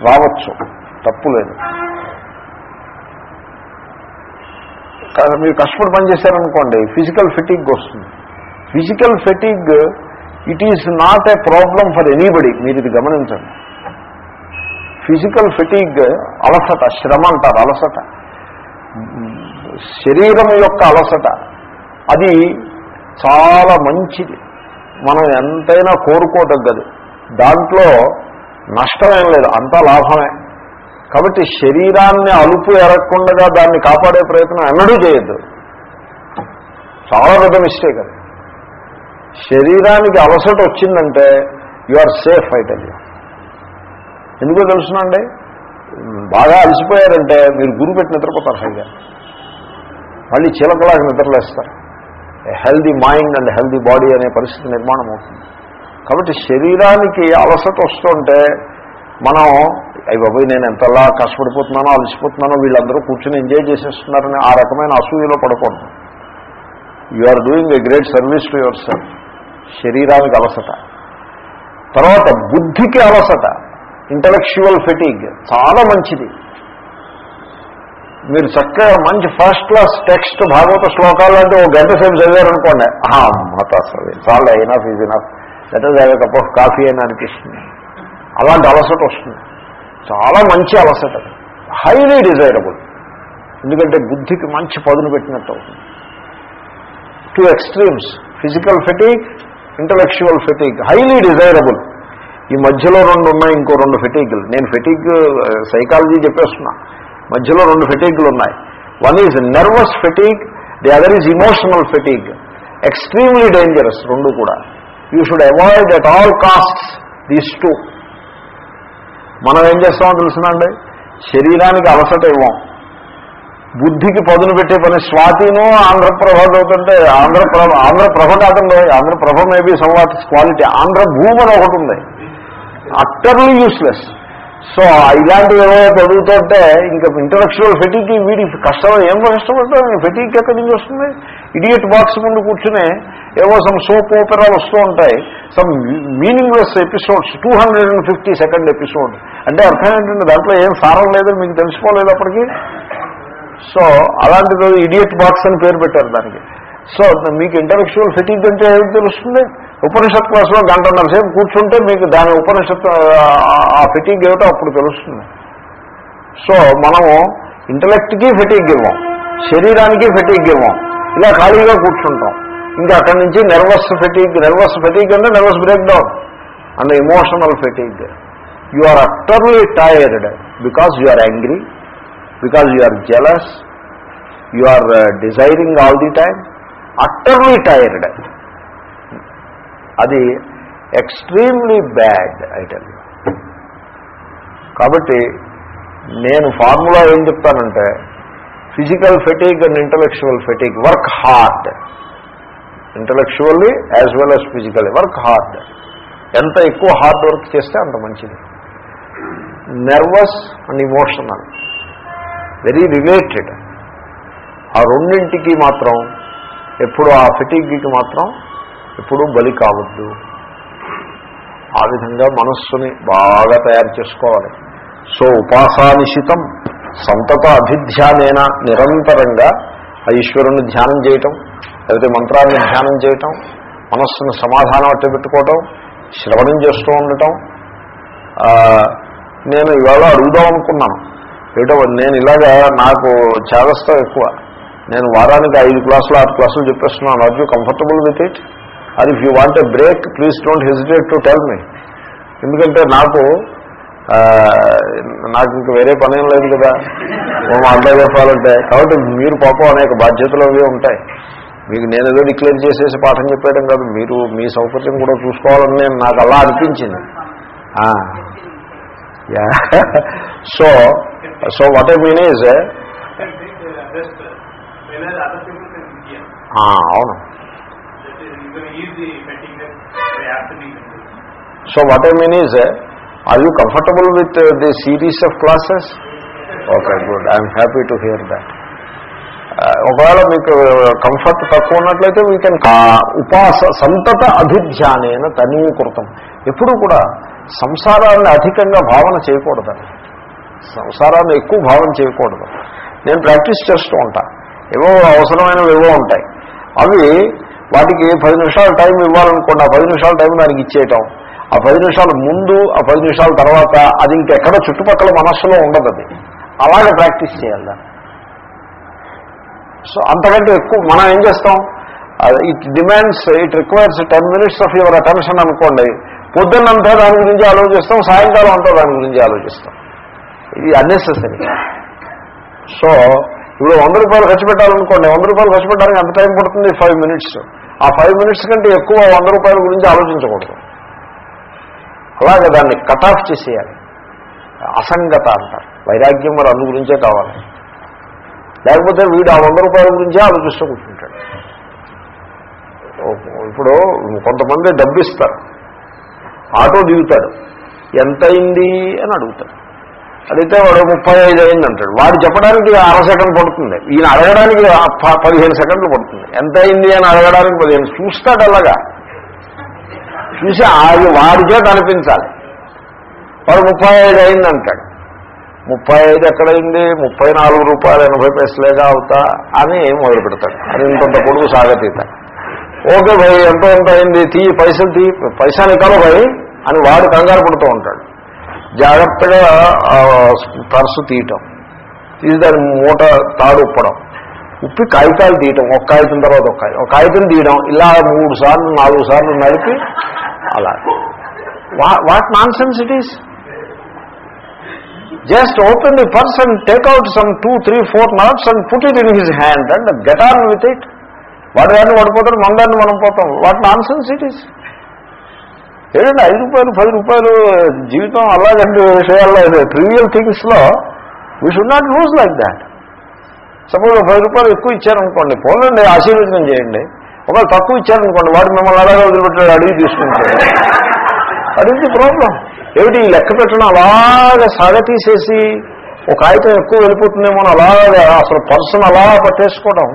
రావచ్చు తప్పు లేదు. మీరు కష్టపడి పనిచేశారనుకోండి ఫిజికల్ ఫెటీగ్ వస్తుంది. Physical fatigue it is not a problem for anybody మీరు ఇది గమనించండి. ఫిజికల్ ఫెటీగ్ అలసట శ్రమ అంటారు అలసట. శరీరం యొక్క అలసట. అది చాలా మంచిది. మనం ఎంతైనా కోరుకోదగ్గది. దాంట్లో నష్టమేం లేదు అంతా లాభమే. కాబట్టి శరీరాన్ని అలుపు ఎరగకుండా దాన్ని కాపాడే ప్రయత్నం ఎన్నడూ చేయొద్దు. చాలా పెద్ద మిస్టేక్ అది. శరీరానికి అలసట వచ్చిందంటే యు ఆర్ సేఫ్ అయితే ఎందుకో తెలుసునండి బాగా అలసిపోయారంటే మీరు గురువు పెట్టి నిద్రపోతారు హైగా మళ్ళీ చిలకలాగా నిద్రలేస్తారు. Healthy mind and healthy body అనే పరిస్థితి నిర్మాణం అవుతుంది. కాబట్టి శరీరానికి అలసట వస్తుంటే మనం అయ్యి బాబోయ్ నేను ఎంతలా కష్టపడిపోతున్నానో అలసిపోతున్నానో వీళ్ళందరూ కూర్చొని ఎంజాయ్ చేసేస్తున్నారని ఆ రకమైన అసూయలో పడకూడదు. You are doing a great service to yourself శరీరానికి అలసట. తర్వాత బుద్ధికి అలసట. ఇంటలెక్చువల్ ఫెటీగ్ చాలా మంచిది. మీరు చక్కగా మంచి ఫస్ట్ క్లాస్ టెక్స్ట్ భాగవత శ్లోకాలు అంటే ఒక గంట సేపు చదివారనుకోండి మత సరే చాలా అయినా is enough let us cup of coffee అని అనిపిస్తుంది. అలాంటి అలసట వస్తుంది. చాలా మంచి అలసట. హైలీ డిజైరబుల్ ఎందుకంటే బుద్ధికి మంచి పదును పెట్టినట్టు అవుతుంది. Two extremes physical fatigue intellectual fatigue highly desirable ఈ మధ్యలో రెండు ఉన్నాయి ఇంకో రెండు ఫెటీక్లు నేను ఫెటీక్ సైకాలజీ uh, చెప్పేస్తున్నా. మధ్యలో రెండు ఫెటీగ్లు ఉన్నాయి. One is nervous fatigue the other is emotional fatigue extremely dangerous రెండు కూడా. You should avoid at all costs these two మనం ఏం చేస్తామో తెలుసునండి? శరీరానికి అలసట ఇవ్వం. బుద్ధికి పదును పెట్టే పని స్వాతిను ఆంధ్రప్రభ అవుతుంటే ఆంధ్రప్రభ ఆంధ్రప్రభ కాదండి Andhra Prabha maybe somewhat quality Andhra Bhoomi అని ఒకటి ఉంది. అట్టర్లీ యూస్లెస్ సో ఇలాంటివి ఏవో చదువుతుంటే ఇంకా ఇంటలెక్చువల్ ఫెటీకి వీడి కష్టం ఏం కష్టపడతాం ఫెటీకి ఎక్కడి నుంచి వస్తుంది? ఇడియట్ బాక్స్ ముందు కూర్చునే ఏవో సమ్ సోప్ ఓపెరాలు వస్తూ ఉంటాయి. Some meaningless episodes two hundred and fifty second episode అంటే అర్థం ఏంటంటే దాంట్లో ఏం సారం లేదని మీకు తెలుసుకోలేదు అప్పటికి సో అలాంటిది ఇడియట్ బాక్స్ అని పేరు పెట్టారు దానికి. సో మీకు ఇంటలెక్చువల్ ఫిటింగ్ అంటే ఏమి తెలుస్తుంది? ఉపనిషత్ క్లాస్లో గంటన్నర సేపు కూర్చుంటే మీకు దాని ఉపనిషత్ ఆ ఫిటింగ్ ఏమిటో అప్పుడు తెలుస్తుంది. సో మనము ఇంటలెక్ట్కి ఫిటింగ్ ఇవ్వం శరీరానికి ఫిటీక్ ఇవ్వం ఇలా ఖాళీగా కూర్చుంటాం. ఇంకా అక్కడి నుంచి నెర్వస్ ఫెటీగ్ నెర్వస్ ఫెటీగ్ అంటే nervous breakdown and emotional fatigue. You are utterly tired because you are angry because you are jealous you are desiring all the time utterly tired. అది ఎక్స్ట్రీమ్లీ బ్యాడ్ ఐటమ్ కాబట్టి నేను formula ఏం చెప్తానంటే physical fatigue and intellectual fatigue work hard intellectually as well as physically work hard ఎంత ఎక్కువ hard work చేస్తే అంత మంచిది. Nervous and emotional very related ఆ రెండింటికి మాత్రం ఎప్పుడు ఆ ఫిటిగ్కి మాత్రం ఎప్పుడూ బలి కావద్దు. ఆ విధంగా మనస్సుని బాగా తయారు చేసుకోవాలి. సో ఉపాసానిశితం సంతత అభిధ్యానేన నిరంతరంగా ఆ ఈశ్వరుని ధ్యానం చేయటం లేకపోతే మంత్రాన్ని ధ్యానం చేయటం మనస్సును సమాధానం అట్టు పెట్టుకోవటం శ్రవణం చేస్తూ ఉండటం నేను ఇవాళ అడుగుదాం అనుకున్నాను. ఏటో నేను ఇలాగా నాకు చేదస్తా ఎక్కువ. నేను వారానికి ఐదు క్లాసులు ఆరు క్లాసులు చెప్పేస్తున్నాను. Are you comfortable with it or if you want a break please don't hesitate to tell me ఎందుకంటే నాకు నాకు ఇంక వేరే పని ఏం లేదు కదా. మేము అర్థం చెప్పాలంటే కాబట్టి మీరు పాపం అనేక బాధ్యతలు అవి ఉంటాయి. మీకు నేను ఏదో డిక్లేర్ చేసేసి పాఠం చెప్పేయడం కాదు మీరు మీ సౌకర్యం కూడా చూసుకోవాలని నేను నాకు అలా అనిపించింది. So so what I mean is అవును. So what I mean is are you comfortable with the series of classes okay good I'm happy to hear that ఒకవేళ మీకు eh, కంఫర్ట్ తక్కువ ఉన్నట్లయితే వీ కెన్ ఉపాస సంతత అభిధ్యానేన తనీకృతం. ఎప్పుడు కూడా సంసారాన్ని అధికంగా భావన చేయకూడదని సంసారాన్ని ఎక్కువ భావన చేయకూడదు. నేను ప్రాక్టీస్ చేస్తూ ఉంటా. ఏవో అవసరమైనవి ఏవో ఉంటాయి. అవి వాటికి పది నిమిషాలు టైం ఇవ్వాలనుకోండి ఆ పది నిమిషాల టైం దానికి ఇచ్చేయటం. ఆ పది నిమిషాల ముందు ఆ పది నిమిషాల తర్వాత అది ఇంకెక్కడ చుట్టుపక్కల మనస్సులో ఉండదు అది. అలాగే ప్రాక్టీస్ చేయాలి దాన్ని. సో అంతకంటే ఎక్కువ మనం ఏం చేస్తాం? It demands it requires ten minutes of your attention అనుకోండి. పొద్దున్నంతా దాని గురించి ఆలోచిస్తాం సాయంకాలం అంతా దాని గురించి ఆలోచిస్తాం. ఇది అన్నెసెసరీ సో ఇప్పుడు వంద రూపాయలు ఖర్చు పెట్టాలనుకోండి వంద రూపాయలు ఖర్చు పెట్టడానికి ఎంత టైం పడుతుంది? ఫైవ్ మినిట్స్ ఆ ఫైవ్ మినిట్స్ కంటే ఎక్కువ వంద రూపాయల గురించి ఆలోచించకూడదు. అలాగే దాన్ని కట్ ఆఫ్ చేసేయాలి. అసంగత అంటారు. వైరాగ్యం మరి అందు గురించే కావాలి. లేకపోతే వీడు ఆ వంద రూపాయల గురించే ఆలోచిస్తూ కూర్చుంటాడు. ఇప్పుడు కొంతమంది డబ్బు ఇస్తారు ఆటో దిగుతాడు. ఎంత అయింది అని అడుగుతాడు అడిగితే వాడు ముప్పై ఐదు అయింది అంటాడు వాడు చెప్పడానికి అర సెకండ్ పడుతుంది. ఈయన అడగడానికి ప- పదిహేను సెకండ్లు పడుతుంది. ఎంత అయింది అని అడగడానికి పదిహేను. చూస్తాడు అలాగా. చూసి అది వాడి చేత అనిపించాలి. వాడు ముప్పై ఐదు అయింది అంటాడు ముప్పై ఐదు ఎక్కడైంది? ముప్పై నాలుగు రూపాయలు ఎనభై పైసలేగా అవుతా అని మొదలు పెడతాడు. అది ఇంకొంత పొడుగు సాగతీత. ఓకే భయ్ ఎంతో ఎంత అయింది? తీ పైసలు తీ పైసా నికాలో భయ్ అని వాడు కంగారు పడుతూ ఉంటాడు. జాగ్రత్తగా ఆ, పర్సు తీయటం. తీసి దాని మూట తాడు ఉప్పడం. ఉప్పి కాగితాలు తీయటం. ఒక కాగితం తర్వాత ఒక కాగితం. ఒక కాగితం తీయడం. ఇలా మూడు సార్లు నాలుగు సార్లు నడిపి అలా. What nonsense it is? Just open the purse and take out some two three four notes and put it in his hand and get on with it. వాడు దాన్ని పడిపోతాడు మన దాన్ని మనం పోతాం. What nonsense it is? ఏంటంటే ఐదు రూపాయలు పది రూపాయలు జీవితం అలాగంటే విషయాల్లో trivial థింగ్స్లో we should not lose like that suppose పది రూపాయలు ఎక్కువ ఇచ్చారనుకోండి పోలండి ఆశీర్వచనం చేయండి. ఒకవేళ తక్కువ ఇచ్చారనుకోండి వాడు మిమ్మల్ని అలాగే వదిలిపెట్టాడు అడిగి తీసుకుంటాడు. అది ప్రాబ్లం ఏమిటి ఈ లెక్క పెట్టడం అలాగే సాగతీసేసి ఒక కాగితం ఎక్కువ వెళ్ళిపోతుందేమో అని అలాగా అసలు పర్సన్ అలా పట్టేసుకోవడం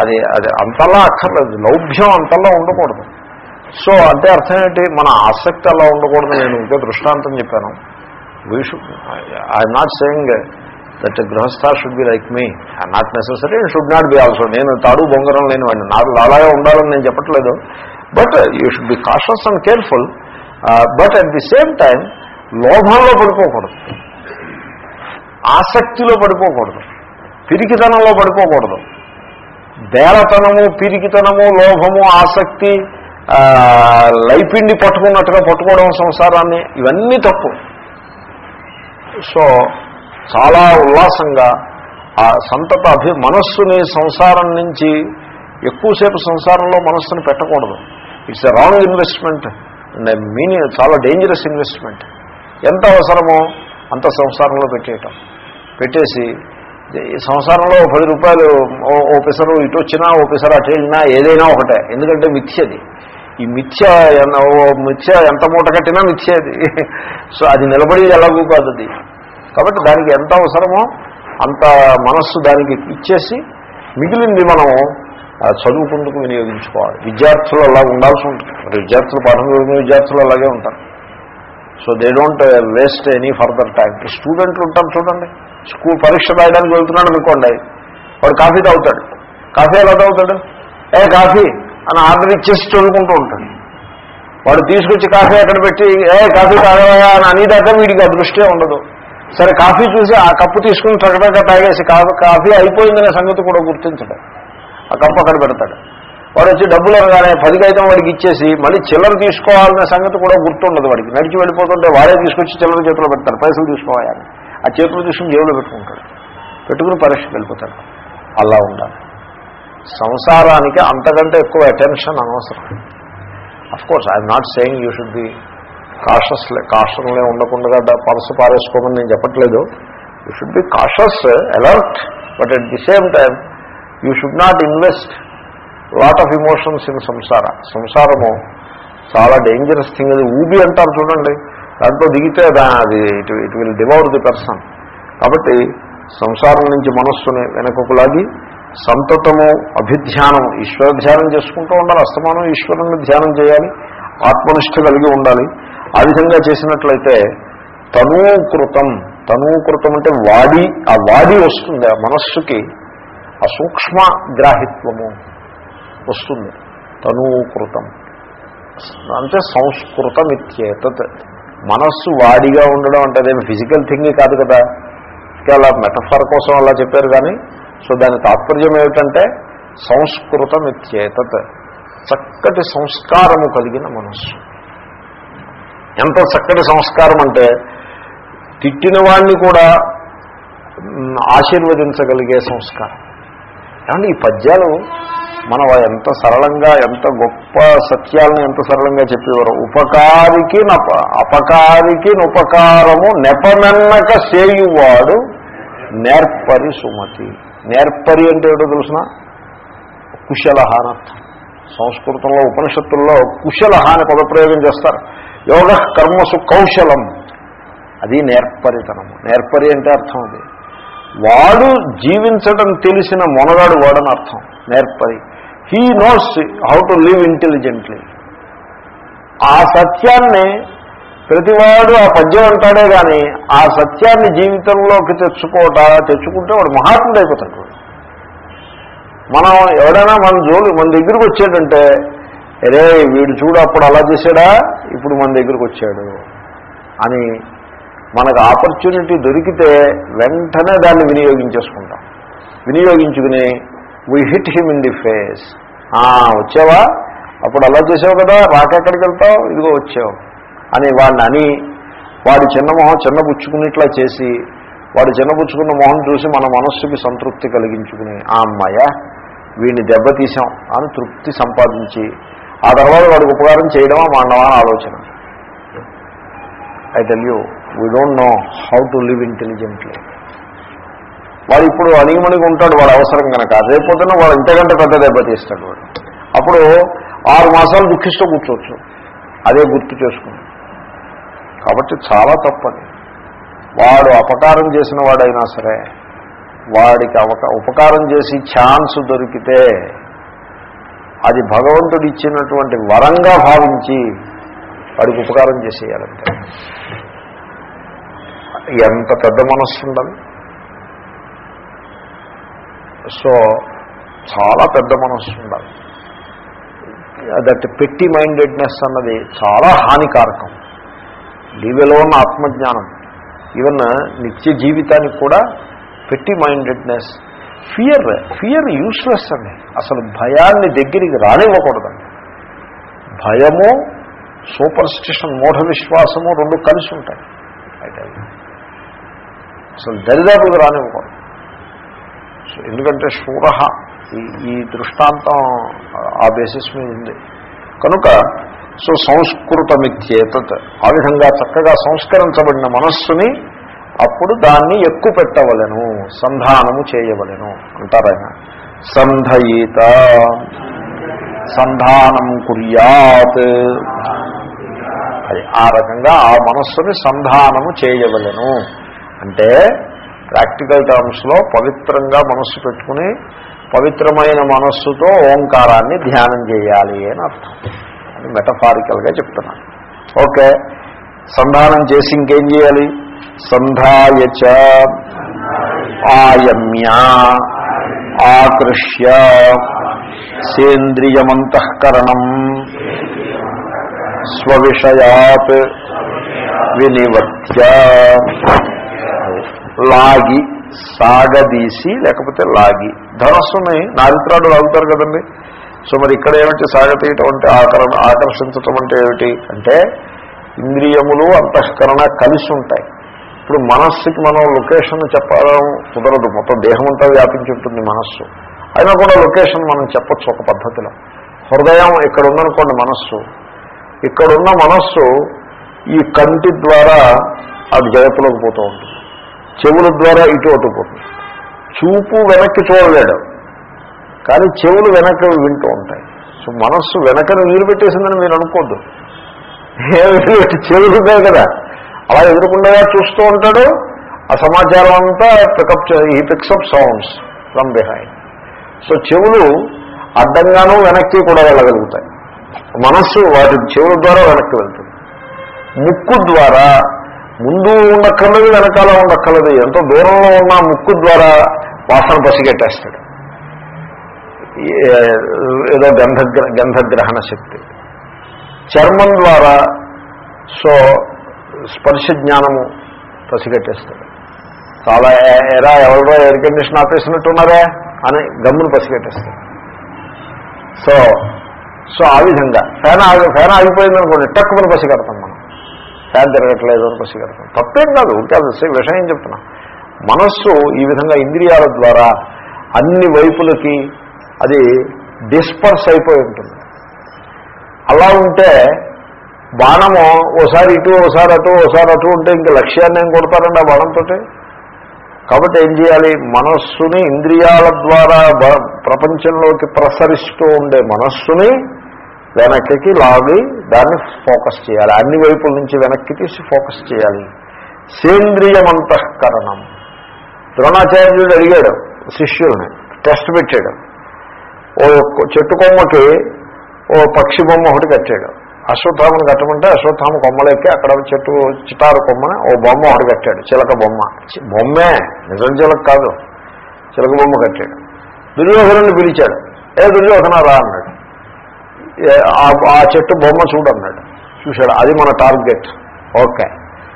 అది అది అంతలా అక్కర్లేదు లౌభ్యం అంతలా ఉండకూడదు. సో అంటే అర్థం ఏంటి? మన ఆసక్తి అలా ఉండకూడదు నేను ఇంకో దృష్టాంతం చెప్పాను. We should I'm not saying that గృహస్థ should be like me not necessary should not be also నేను తాడు బొంగరం లేని వాడిని. నాకు అలాగే ఉండాలని నేను చెప్పట్లేదు. But you should be cautious and careful but at the same time లోభంలో పడిపోకూడదు. ఆసక్తిలో పడిపోకూడదు. పిరికితనంలో పడిపోకూడదు. బేరతనము పిరికితనము లోభము ఆసక్తి లైపిండి పట్టుకున్నట్టుగా పట్టుకోవడం సంసారాన్ని ఇవన్నీ తప్పు. సో చాలా ఉల్లాసంగా ఆ సంతత అభి మనస్సుని సంసారం నుంచి ఎక్కువసేపు సంసారంలో మనస్సును పెట్టకూడదు. It's a wrong investment and meaning చాలా డేంజరస్ ఇన్వెస్ట్మెంట్ ఎంత అవసరమో అంత సంసారంలో పెట్టేయటం. పెట్టేసి ఈ సంసారంలో పది రూపాయలు ఓ పిసరు ఇటు వచ్చినా ఓ పిసరు అటు వెళ్ళినా ఏదైనా ఒకటే. ఎందుకంటే మిథ్యది. ఈ మిథ్య మిథ్య ఎంత మూట కట్టినా మిథ్య అది సో అది నిలబడి ఎలాగూ కాదు అది. కాబట్టి దానికి ఎంత అవసరమో అంత మనస్సు దానికి ఇచ్చేసి మిగిలింది మనం ఆ, చదువుకుందుకు వినియోగించుకోవాలి. విద్యార్థులు అలా ఉండాల్సి ఉంటుంది. మరి విద్యార్థులు పాఠం చదువుకునే విద్యార్థులు అలాగే ఉంటారు. So they don't waste any further time స్టూడెంట్లు ఉంటారు చూడండి. స్కూల్ పరీక్ష రాయడానికి వెళ్తున్నాడు అనుకోండి. వాడు కాఫీ తాగుతాడు. కాఫీ ఎలా తాగుతాడు? ఏ కాఫీ? అని ఆర్డర్ ఇచ్చేసి చదువుకుంటూ ఉంటాడు. వాడు తీసుకొచ్చి కాఫీ అక్కడ పెట్టి ఏ కాఫీ తాగవా అని అనేదాకా వీడికి అదృష్టే ఉండదు. సరే కాఫీ చూసి ఆ కప్పు తీసుకుని టగటగా తాగేసి కాఫీ కాఫీ అయిపోయిందనే సంగతి కూడా గుర్తించడం. ఆ కప్పు అక్కడ పెడతాడు. వాడు వచ్చి డబ్బులు అనగానే పది కాగితం వాడికి ఇచ్చేసి మళ్ళీ చిల్లర తీసుకోవాలనే సంగతి కూడా గుర్తుండదు వాడికి. నడిచి వెళ్ళిపోతుంటే వాడే తీసుకొచ్చి చిల్లర చేతిలో పెడతాడు. పైసలు తీసుకోవాలి ఆ చేతులు తీసుకుని జేబులో పెట్టుకుంటాడు. పెట్టుకుని పరీక్షకు వెళ్ళిపోతాడు. అలా ఉండాలి. సంసారానికి అంతకంటే ఎక్కువ అటెన్షన్ అనవసరం. Of course I'm not saying you should be cautious కాషన్లే ఉండకుండా పరస పర్సు పారేసుకోమని నేను చెప్పట్లేదు. You should be cautious alert but at the same time you should not invest lot of emotions in సంసార సంసారము చాలా డేంజరస్ థింగ్ అది ఊబి అంటారు చూడండి. దాంట్లో దిగితే అది it it will devour the person కాబట్టి సంసారం నుంచి మనస్సుని వెనకకు లాగి సంతతము అభిధ్యానం ఈశ్వర ధ్యానం చేసుకుంటూ ఉండాలి అస్తమానం ఈశ్వరుని ధ్యానం చేయాలి ఆత్మనిష్ట కలిగి ఉండాలి. ఆ విధంగా చేసినట్లయితే తనూకృతం తనూకృతం అంటే వాడి ఆ వాడి వస్తుంది ఆ మనస్సుకి ఆ సూక్ష్మ గ్రాహిత్వము వస్తుంది. తనూకృతం. అంటే సంస్కృతం ఇత్యేతత్ మనస్సు వాడిగా ఉండడం అంటే అదేమి ఫిజికల్ థింగ్ కాదు కదా. ఇంకా అలా మెటఫర్ కోసం అలా చెప్పారు కానీ సో దాని తాత్పర్యం ఏమిటంటే సంస్కృతం ఇత్యేతత్ చక్కటి సంస్కారము కలిగిన మనస్సు. ఎంత చక్కటి సంస్కారం అంటే తిట్టిన వాడిని కూడా ఆశీర్వదించగలిగే సంస్కారం. ఏమంటే ఈ పద్యాలు మన ఎంత సరళంగా ఎంత గొప్ప సత్యాలను ఎంత సరళంగా చెప్పేవారు. ఉపకారికి నప అపకారికి ఉపకారము నెపమెన్నక సేయువాడు నేర్పరి సుమతి. నేర్పరి అంటే ఏమిటో తెలుసిన? కుశలహ అర్థం. సంస్కృతంలో ఉపనిషత్తుల్లో కుశలహ అనే పదప్రయోగం చేస్తారు. యోగ కర్మసు కౌశలం. అది నేర్పరితనము నేర్పరి అంటే అర్థం అది. వాడు జీవించడం తెలిసిన మొనగాడు వాడని అర్థం. నేర్పరి. He knows how to live intelligently. ఆ సత్యాన్ని ప్రతివాడు ఆ పద్యం అంటాడే కానీ ఆ సత్యాన్ని జీవితంలోకి తెచ్చుకోట తెచ్చుకుంటే వాడు మహాత్ముడు అయిపోతాడు. మనం ఎవడైనా మన జోలు మన దగ్గరికి వచ్చాడంటే అరే వీడు చూడు అప్పుడు అలా చేశాడా? ఇప్పుడు మన దగ్గరికి వచ్చాడు. అని మనకు ఆపర్చునిటీ దొరికితే వెంటనే దాన్ని వినియోగించేసుకుంటాం. వినియోగించుకుని we hit him in the face వచ్చావా? అప్పుడు అలా చేసావు కదా? రాకెక్కడికి వెళ్తావు? ఇదిగో వచ్చావు. అని వాడిని అని వాడి చిన్న మొహం చిన్నపుచ్చుకున్నట్లా చేసి వాడు చిన్నపుచ్చుకున్న మొహం చూసి మన మనస్సుకి సంతృప్తి కలిగించుకుని ఆ అమ్మాయ వీడిని దెబ్బతీసాం అని తృప్తి సంపాదించి ఆ తర్వాత వాడికి ఉపకారం చేయడమా మాండవా ఆలోచన. I tell you we don't know how to live intelligently వాడు ఇప్పుడు అణిగిమణిగి ఉంటాడు వాడు అవసరం కనుక. రేపొద్దున వాడు ఇంతకంటే పెద్ద దెబ్బతీస్తాడు వాడు. అప్పుడు ఆరు మాసాలు దుఃఖిస్తూ కూర్చోవచ్చు. అదే గుర్తు చేసుకుని కాబట్టి చాలా తప్పది. వాడు అపకారం చేసిన వాడైనా సరే వాడికి అవక ఉపకారం చేసి ఛాన్స్ దొరికితే అది భగవంతుడు ఇచ్చినటువంటి వరంగా భావించి వాడికి ఉపకారం చేసేయాలంటే. ఎంత పెద్ద మనస్సు ఉండాలి సో చాలా పెద్ద మనస్సు ఉండాలి దట్ పెట్టి మైండెడ్నెస్ అన్నది చాలా హానికారకం. లీవెలో ఉన్న ఆత్మజ్ఞానం. ఈవెన్ నిత్య జీవితానికి కూడా పెట్టి మైండెడ్నెస్ ఫియర్ ఫియర్ యూస్లెస్ అండి. అసలు భయాన్ని దగ్గరికి రానివ్వకూడదండి. భయము సూపర్ స్టిషన్ మూఢ విశ్వాసము రెండు కలిసి ఉంటాయి. అయితే అసలు దరిదాపులకు రానివ్వకూడదు. సో ఎందుకంటే శూర ఈ దృష్టాంతం ఆ బేసిస్ మీద ఉంది. కనుక సో సంస్కృతమిత్యేతత్ ఆ విధంగా చక్కగా సంస్కరించబడిన మనస్సుని అప్పుడు దాన్ని ఎక్కువ పెట్టవలెను సంధానము చేయవలెను అంటారాయన సంధయిత సంధానం కుర్యాత్. అది ఆ రకంగా ఆ మనస్సుని సంధానము చేయవలెను. అంటే ప్రాక్టికల్ టర్మ్స్లో పవిత్రంగా మనస్సు పెట్టుకుని పవిత్రమైన మనస్సుతో ఓంకారాన్ని ధ్యానం చేయాలి అని అర్థం. మెటఫారికల్గా చెప్తున్నాను. ఓకే. సంధానం చేసి ఇంకేం చేయాలి? సంధాయచ ఆయమ్య ఆకృష్య సేంద్రియమంతఃకరణం స్వవిషయాత్ వినివర్త్య లాగి సాగదీసి లేకపోతే లాగి. ధనస్సుని నారిత్రాడు లాగుతారు కదండి. సో మరి ఇక్కడ ఏమిటి సాగతీయటం అంటే ఆకరణ ఆకర్షించటం అంటే ఏమిటి? అంటే ఇంద్రియములు అంతఃకరణ కలిసి ఉంటాయి. ఇప్పుడు మనస్సుకి మనం లొకేషన్ చెప్పడం కుదరదు. మొత్తం దేహం అంతా వ్యాపించి ఉంటుంది మనస్సు. అయినా కూడా లొకేషన్ మనం చెప్పచ్చు ఒక పద్ధతిలో. హృదయం ఇక్కడ ఉందనుకోండి మనస్సు. ఇక్కడున్న మనస్సు ఈ కంటి ద్వారా అది జగత్తులోకి పోతూ ఉంటుంది. చెవుల ద్వారా ఇటు అటు పోతుంది. చూపు వెనక్కి చూడలేడు. కానీ చెవులు వెనక వింటూ ఉంటాయి. సో మనస్సు వెనకని నీరు పెట్టేసిందని మీరు అనుకోద్దు. చెవులు కదా. అలా ఎదురుకుండా చూస్తూ ఉంటాడు. ఆ సమాచారం అంతా పికప్ ఈ picks up sounds from behind so చెవులు అడ్డంగానూ వెనక్కి కూడా వెళ్ళగలుగుతాయి. మనస్సు వాటి చెవుల ద్వారా వెనక్కి వెళ్తుంది. ముక్కు ద్వారా ముందు ఉండక్కర్లేదు వెనకాల ఉండక్కర్లేదు. ఎంతో దూరంలో ఉన్న ముక్కు ద్వారా వాసన పసిగట్టేస్తాడు. ఏదో గంధగ్ర గంధగ్రహణ శక్తి. చర్మం ద్వారా సో స్పర్శ జ్ఞానము పసిగట్టేస్తుంది. చాలా ఎరా ఎవరో ఎయిర్ కండిషన్ ఆపేసినట్టున్నారే అని గమ్మును పసిగట్టేస్తాడు సో సో ఆ విధంగా ఫ్యాన్ ఆగి ఫ్యాన్ ఆగిపోయింది అనుకోండి టక్కుమని పసిగడతాం మనం. ఫ్యాన్ తిరగట్లేదు అని పసిగడతాం. తప్పేం కాదు కాదు విషయం చెప్తున్నా. మనస్సు ఈ విధంగా ఇంద్రియాల ద్వారా అన్ని వైపులకి అది డిస్పర్స్ అయిపోయి ఉంటుంది. అలా ఉంటే బాణము ఓసారి ఇటు ఓసారి అటు ఓసారి అటు ఉంటే ఇంక లక్ష్యాన్ని ఏం కొడతారండి ఆ బాణంతో కాబట్టి ఏం చేయాలి? మనస్సుని ఇంద్రియాల ద్వారా ప్రపంచంలోకి ప్రసరిస్తూ ఉండే మనస్సుని వెనక్కి లాగి దాన్ని ఫోకస్ చేయాలి. అన్ని వైపుల నుంచి వెనక్కి తీసి ఫోకస్ చేయాలి. సేంద్రియమంతఃకరణం. ద్రోణాచార్యుడు అడిగాడు శిష్యుల్ని టెస్ట్ పెట్టాడు. ఓ చెట్టు కొమ్మకి ఓ పక్షి బొమ్మ ఒకటి కట్టాడు. అశ్వత్థామను కట్టమంటే అశ్వత్థామ కొమ్మలెక్కి అక్కడ చెట్టు చిటారు కొమ్మని ఓ బొమ్మ ఒకటి కట్టాడు చిలక బొమ్మ. బొమ్మే? నిజం చిలక కాదు. చిలక బొమ్మ కట్టాడు. దుర్యోధనుని పిలిచాడు. ఏ దుర్యోధన రా అన్నాడు. ఆ- ఆ చెట్టు బొమ్మ చూడన్నాడు చూశాడు. అది మన టార్గెట్. ఓకే.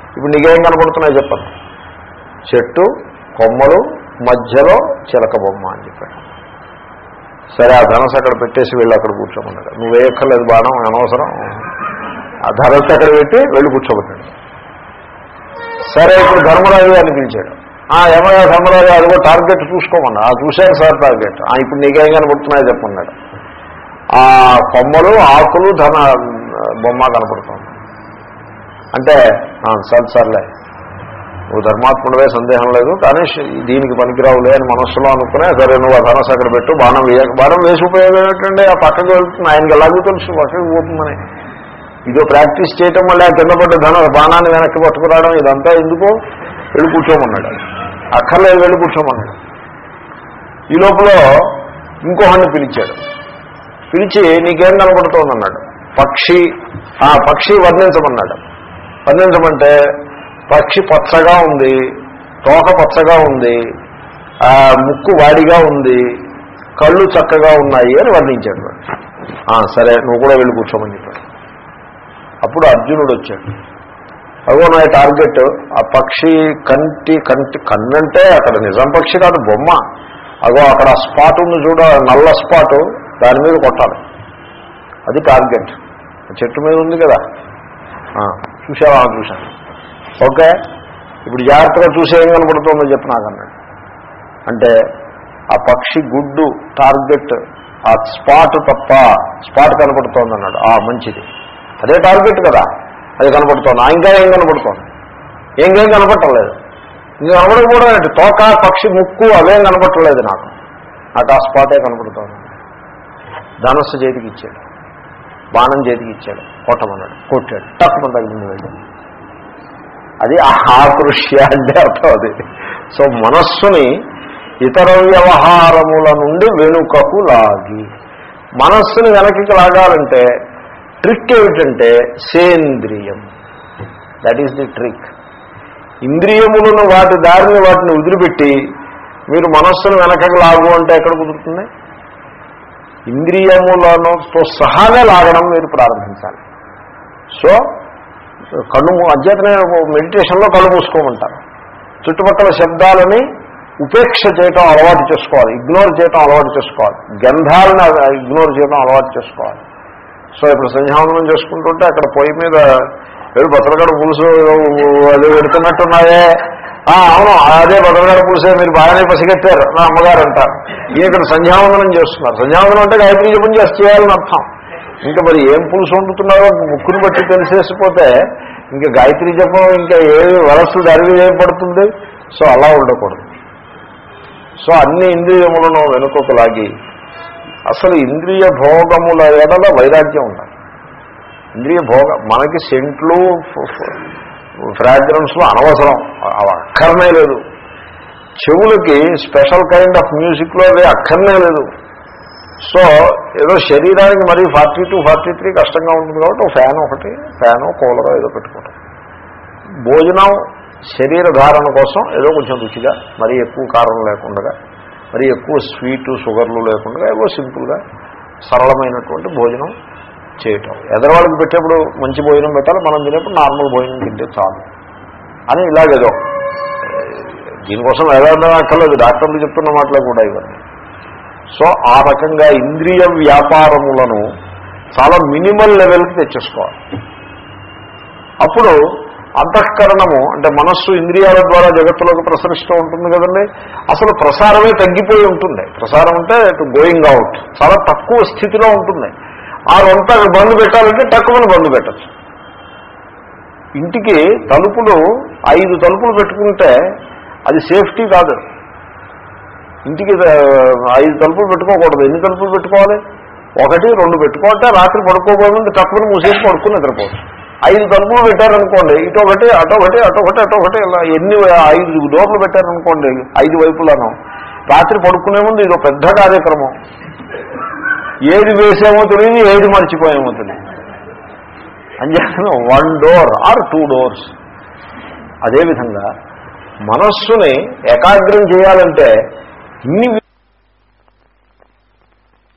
ఇప్పుడు నీకేం కనపడుతున్నాయి చెప్పండి చెట్టు కొమ్మలు మధ్యలో చిలక బొమ్మ అని చెప్పాడు. సరే ఆ ధనస్సు అక్కడ పెట్టేసి వెళ్ళి అక్కడ కూర్చోమన్నాడు. నువ్వు వేయక్కర్లేదు బాణం అనవసరం. ఆ ధనస్సు అక్కడ పెట్టి వెళ్ళి కూర్చోబెట్టాడు. సరే ఇప్పుడు ధర్మరాజు గారిని పిలిచాడు. ఆ ఏమయ్యా ధర్మరాజు అదిగో టార్గెట్ చూసుకోమన్నా ఆ చూశాను సార్ టార్గెట్. ఆ ఇప్పుడు నీకేం కనపడుతున్నాయో చెప్పన్నాడు ఆ కొమ్మలు ఆకులు ధన బొమ్మ కనపడుతుంది. అంటే సార్ సరే సర్లే. నువ్వు ధర్మాత్ముడవే సందేహం లేదు. కానీ దీనికి పనికిరావులే అని మనస్సులో అనుకునే సరే నువ్వు ఆ ధనస్సు అక్కడ పెట్టు బాణం వేయక బాణం వేసి ఉపయోగం ఏంటంటే ఆ పక్కకు వెళ్తుంది ఆయనకి ఎలాగో తెలుసు? పక్కకు పోతుందని. ఇదో ప్రాక్టీస్ చేయటం వల్ల ఆ కింద పడ్డ ధన బాణాన్ని వెనక్కి పట్టుకురావడం ఇదంతా ఎందుకు వెళ్ళి కూర్చోమన్నాడు. అక్కర్లేదు వెళ్ళి కూర్చోమన్నాడు. ఈ లోపల ఇంకోహాన్ని పిలిచాడు. పిలిచి నీకేం కనపడుతోందన్నాడు? పక్షి. ఆ పక్షి వర్ణించమన్నాడు. వర్ణించమంటే పక్షి పచ్చగా ఉంది తోక పచ్చగా ఉంది ముక్కు వాడిగా ఉంది కళ్ళు చక్కగా ఉన్నాయి అని వర్ణించాడు సరే నువ్వు కూడా వెళ్ళి కూర్చోమని చెప్పాడు. అప్పుడు అర్జునుడు వచ్చాడు. అగో నా టార్గెట్ ఆ పక్షి కంటి కంటి కన్నంటే అక్కడ నిజం పక్షి కాదు బొమ్మ. అగో అక్కడ ఆ స్పాట్ ఉంది చూడ నల్ల స్పాట్ దాని మీద కొట్టాలి. అది టార్గెట్. చెట్టు మీద ఉంది కదా. చూసావా చూశాను. ఓకే? ఇప్పుడు జాగ్రత్తగా చూసే ఏం కనపడుతుందో చెప్పు నాకన్నాడు అంటే ఆ పక్షి గుడ్డు టార్గెట్ ఆ స్పాట్ తప్ప స్పాట్ కనపడుతోంది అన్నాడు. ఆ మంచిది. అదే టార్గెట్ కదా. అది కనపడుతోంది. ఇంకా ఏం కనపడుతోంది? ఇంకేం కనపట్టలేదు ఇంకా కనపడకపోవడం ఏంటి? తోక పక్షి ముక్కు అవేం కనపట్టలేదు నాకు. నాకు ఆ స్పాటే కనపడుతోంది. ధనస్సు చేతికి ఇచ్చాడు. బాణం చేతికి ఇచ్చాడు. కొట్టమన్నాడు. కొట్టాడు. తక్కువ తగ్గింది వెళ్ళి అది ఆకృష్య అంటే అర్థం అది. సో మనస్సుని ఇతర వ్యవహారముల నుండి వెనుకకు లాగి మనస్సుని వెనక్కి లాగాలంటే ట్రిక్ ఏమిటంటే సేంద్రియం. దట్ ఈస్ ది ట్రిక్ ఇంద్రియములను వాటి దారిని వాటిని వదిలిపెట్టి మీరు మనస్సును వెనకకి లాగు అంటే ఎక్కడ కుదురుతుంది? ఇంద్రియములను సహాగా లాగడం మీరు ప్రారంభించాలి. సో కళ్ళు అధ్యతన అధ్యతనే మెడిటేషన్లో కళ్ళు మూసుకోమంటారు. చుట్టుపక్కల శబ్దాలని ఉపేక్ష చేయటం అలవాటు చేసుకోవాలి. ఇగ్నోర్ చేయటం అలవాటు చేసుకోవాలి. గంధాలను ఇగ్నోర్ చేయడం అలవాటు చేసుకోవాలి. సో ఇప్పుడు సంధ్యావనం చేసుకుంటుంటే అక్కడ పొయ్యి మీద ఏడు బతలగడ పులుసు అది పెడుతున్నట్టున్నాయే. అవును అదే బతలగడ పులుసే మీరు బాగానే పసిగట్టారు. నా అమ్మగారు అంటారు. ఇక్కడ సంధ్యావందనం చేస్తున్నారు. సంధ్యావందనం అంటే గాయత్రి జపం చేసి చేయాలని అర్థం. ఇంకా మరి ఏం పులుసు వండుతున్నారో ముక్కును బట్టి తెలిసేసిపోతే ఇంకా గాయత్రి జపం ఇంకా ఏ వరస్సు దారి ఏం పడుతుంది? సో అలా ఉండకూడదు. సో అన్ని ఇంద్రియములను వెనుకకు లాగి అసలు ఇంద్రియ భోగముల ఎడల వైరాగ్యం ఉండాలి. ఇంద్రియ భోగ మనకి సెంట్లు ఫ్రాగ్రెన్స్లు అనవసరం. అవి అక్కర్నే లేదు. చెవులకి స్పెషల్ కైండ్ ఆఫ్ మ్యూజిక్లో అవి అక్కర్నే లేదు. సో ఏదో శరీరానికి మరీ ఫార్టీ టూ ఫార్టీ త్రీ కష్టంగా ఉంటుంది కాబట్టి ఒక ఫ్యాన్ ఒకటి ఫ్యాను కూలరో ఏదో పెట్టుకోవటం భోజనం శరీర ధారణ కోసం ఏదో కొంచెం రుచిగా మరీ ఎక్కువ కారం లేకుండా మరీ ఎక్కువ స్వీటు షుగర్లు లేకుండా ఏవో సింపుల్గా సరళమైనటువంటి భోజనం చేయటం. ఎదరవాళ్ళకి పెట్టేప్పుడు మంచి భోజనం పెట్టాలి మనం తినేప్పుడు నార్మల్ భోజనం తింటే చాలు. అని ఇలాగేదో. దీనికోసం వేదాంతం అక్కర్లేదు డాక్టర్లు చెప్తున్న మాటలే కూడా ఇవన్నీ. సో ఆ రకంగా ఇంద్రియ వ్యాపారములను చాలా మినిమల్ లెవెల్కి తెచ్చేసుకోవాలి. అప్పుడు అంతఃకరణము అంటే మనస్సు ఇంద్రియాల ద్వారా జగత్తులోకి ప్రసరిస్తూ ఉంటుంది కదండి. అసలు ప్రసారమే తగ్గిపోయి ఉంటుంది. ప్రసారం అంటే ఇటు గోయింగ్ అవుట్ చాలా తక్కువ స్థితిలో ఉంటుంది. ఆ రొంత బంద్ పెట్టాలంటే తక్కువని బంద్ పెట్టచ్చు. ఇంటికి తలుపులు ఐదు తలుపులు పెట్టుకుంటే అది సేఫ్టీ కాదు. ఇంటికి ఐదు తలుపులు పెట్టుకోకూడదు. ఎన్ని తలుపులు పెట్టుకోవాలి? ఒకటి రెండు పెట్టుకుంటే రాత్రి పడుకోబోతుంది తక్కువ మూసేసి పడుకుని నిద్రపోవచ్చు ఐదు తలుపులు పెట్టారనుకోండి ఇటు ఒకటి అటు ఒకటి అటు ఒకటి ఇలా ఎన్ని ఐదు డోర్లు పెట్టారనుకోండి ఐదు వైపులను రాత్రి పడుకునే ముందు ఇది ఒక పెద్ద కార్యక్రమం. ఏది వేసామో తెలియదు ఏది మర్చిపోయామో తెలియదు. అంచేతను one door or two doors. అదేవిధంగా మనస్సుని ఏకాగ్రం చేయాలంటే ఇన్ని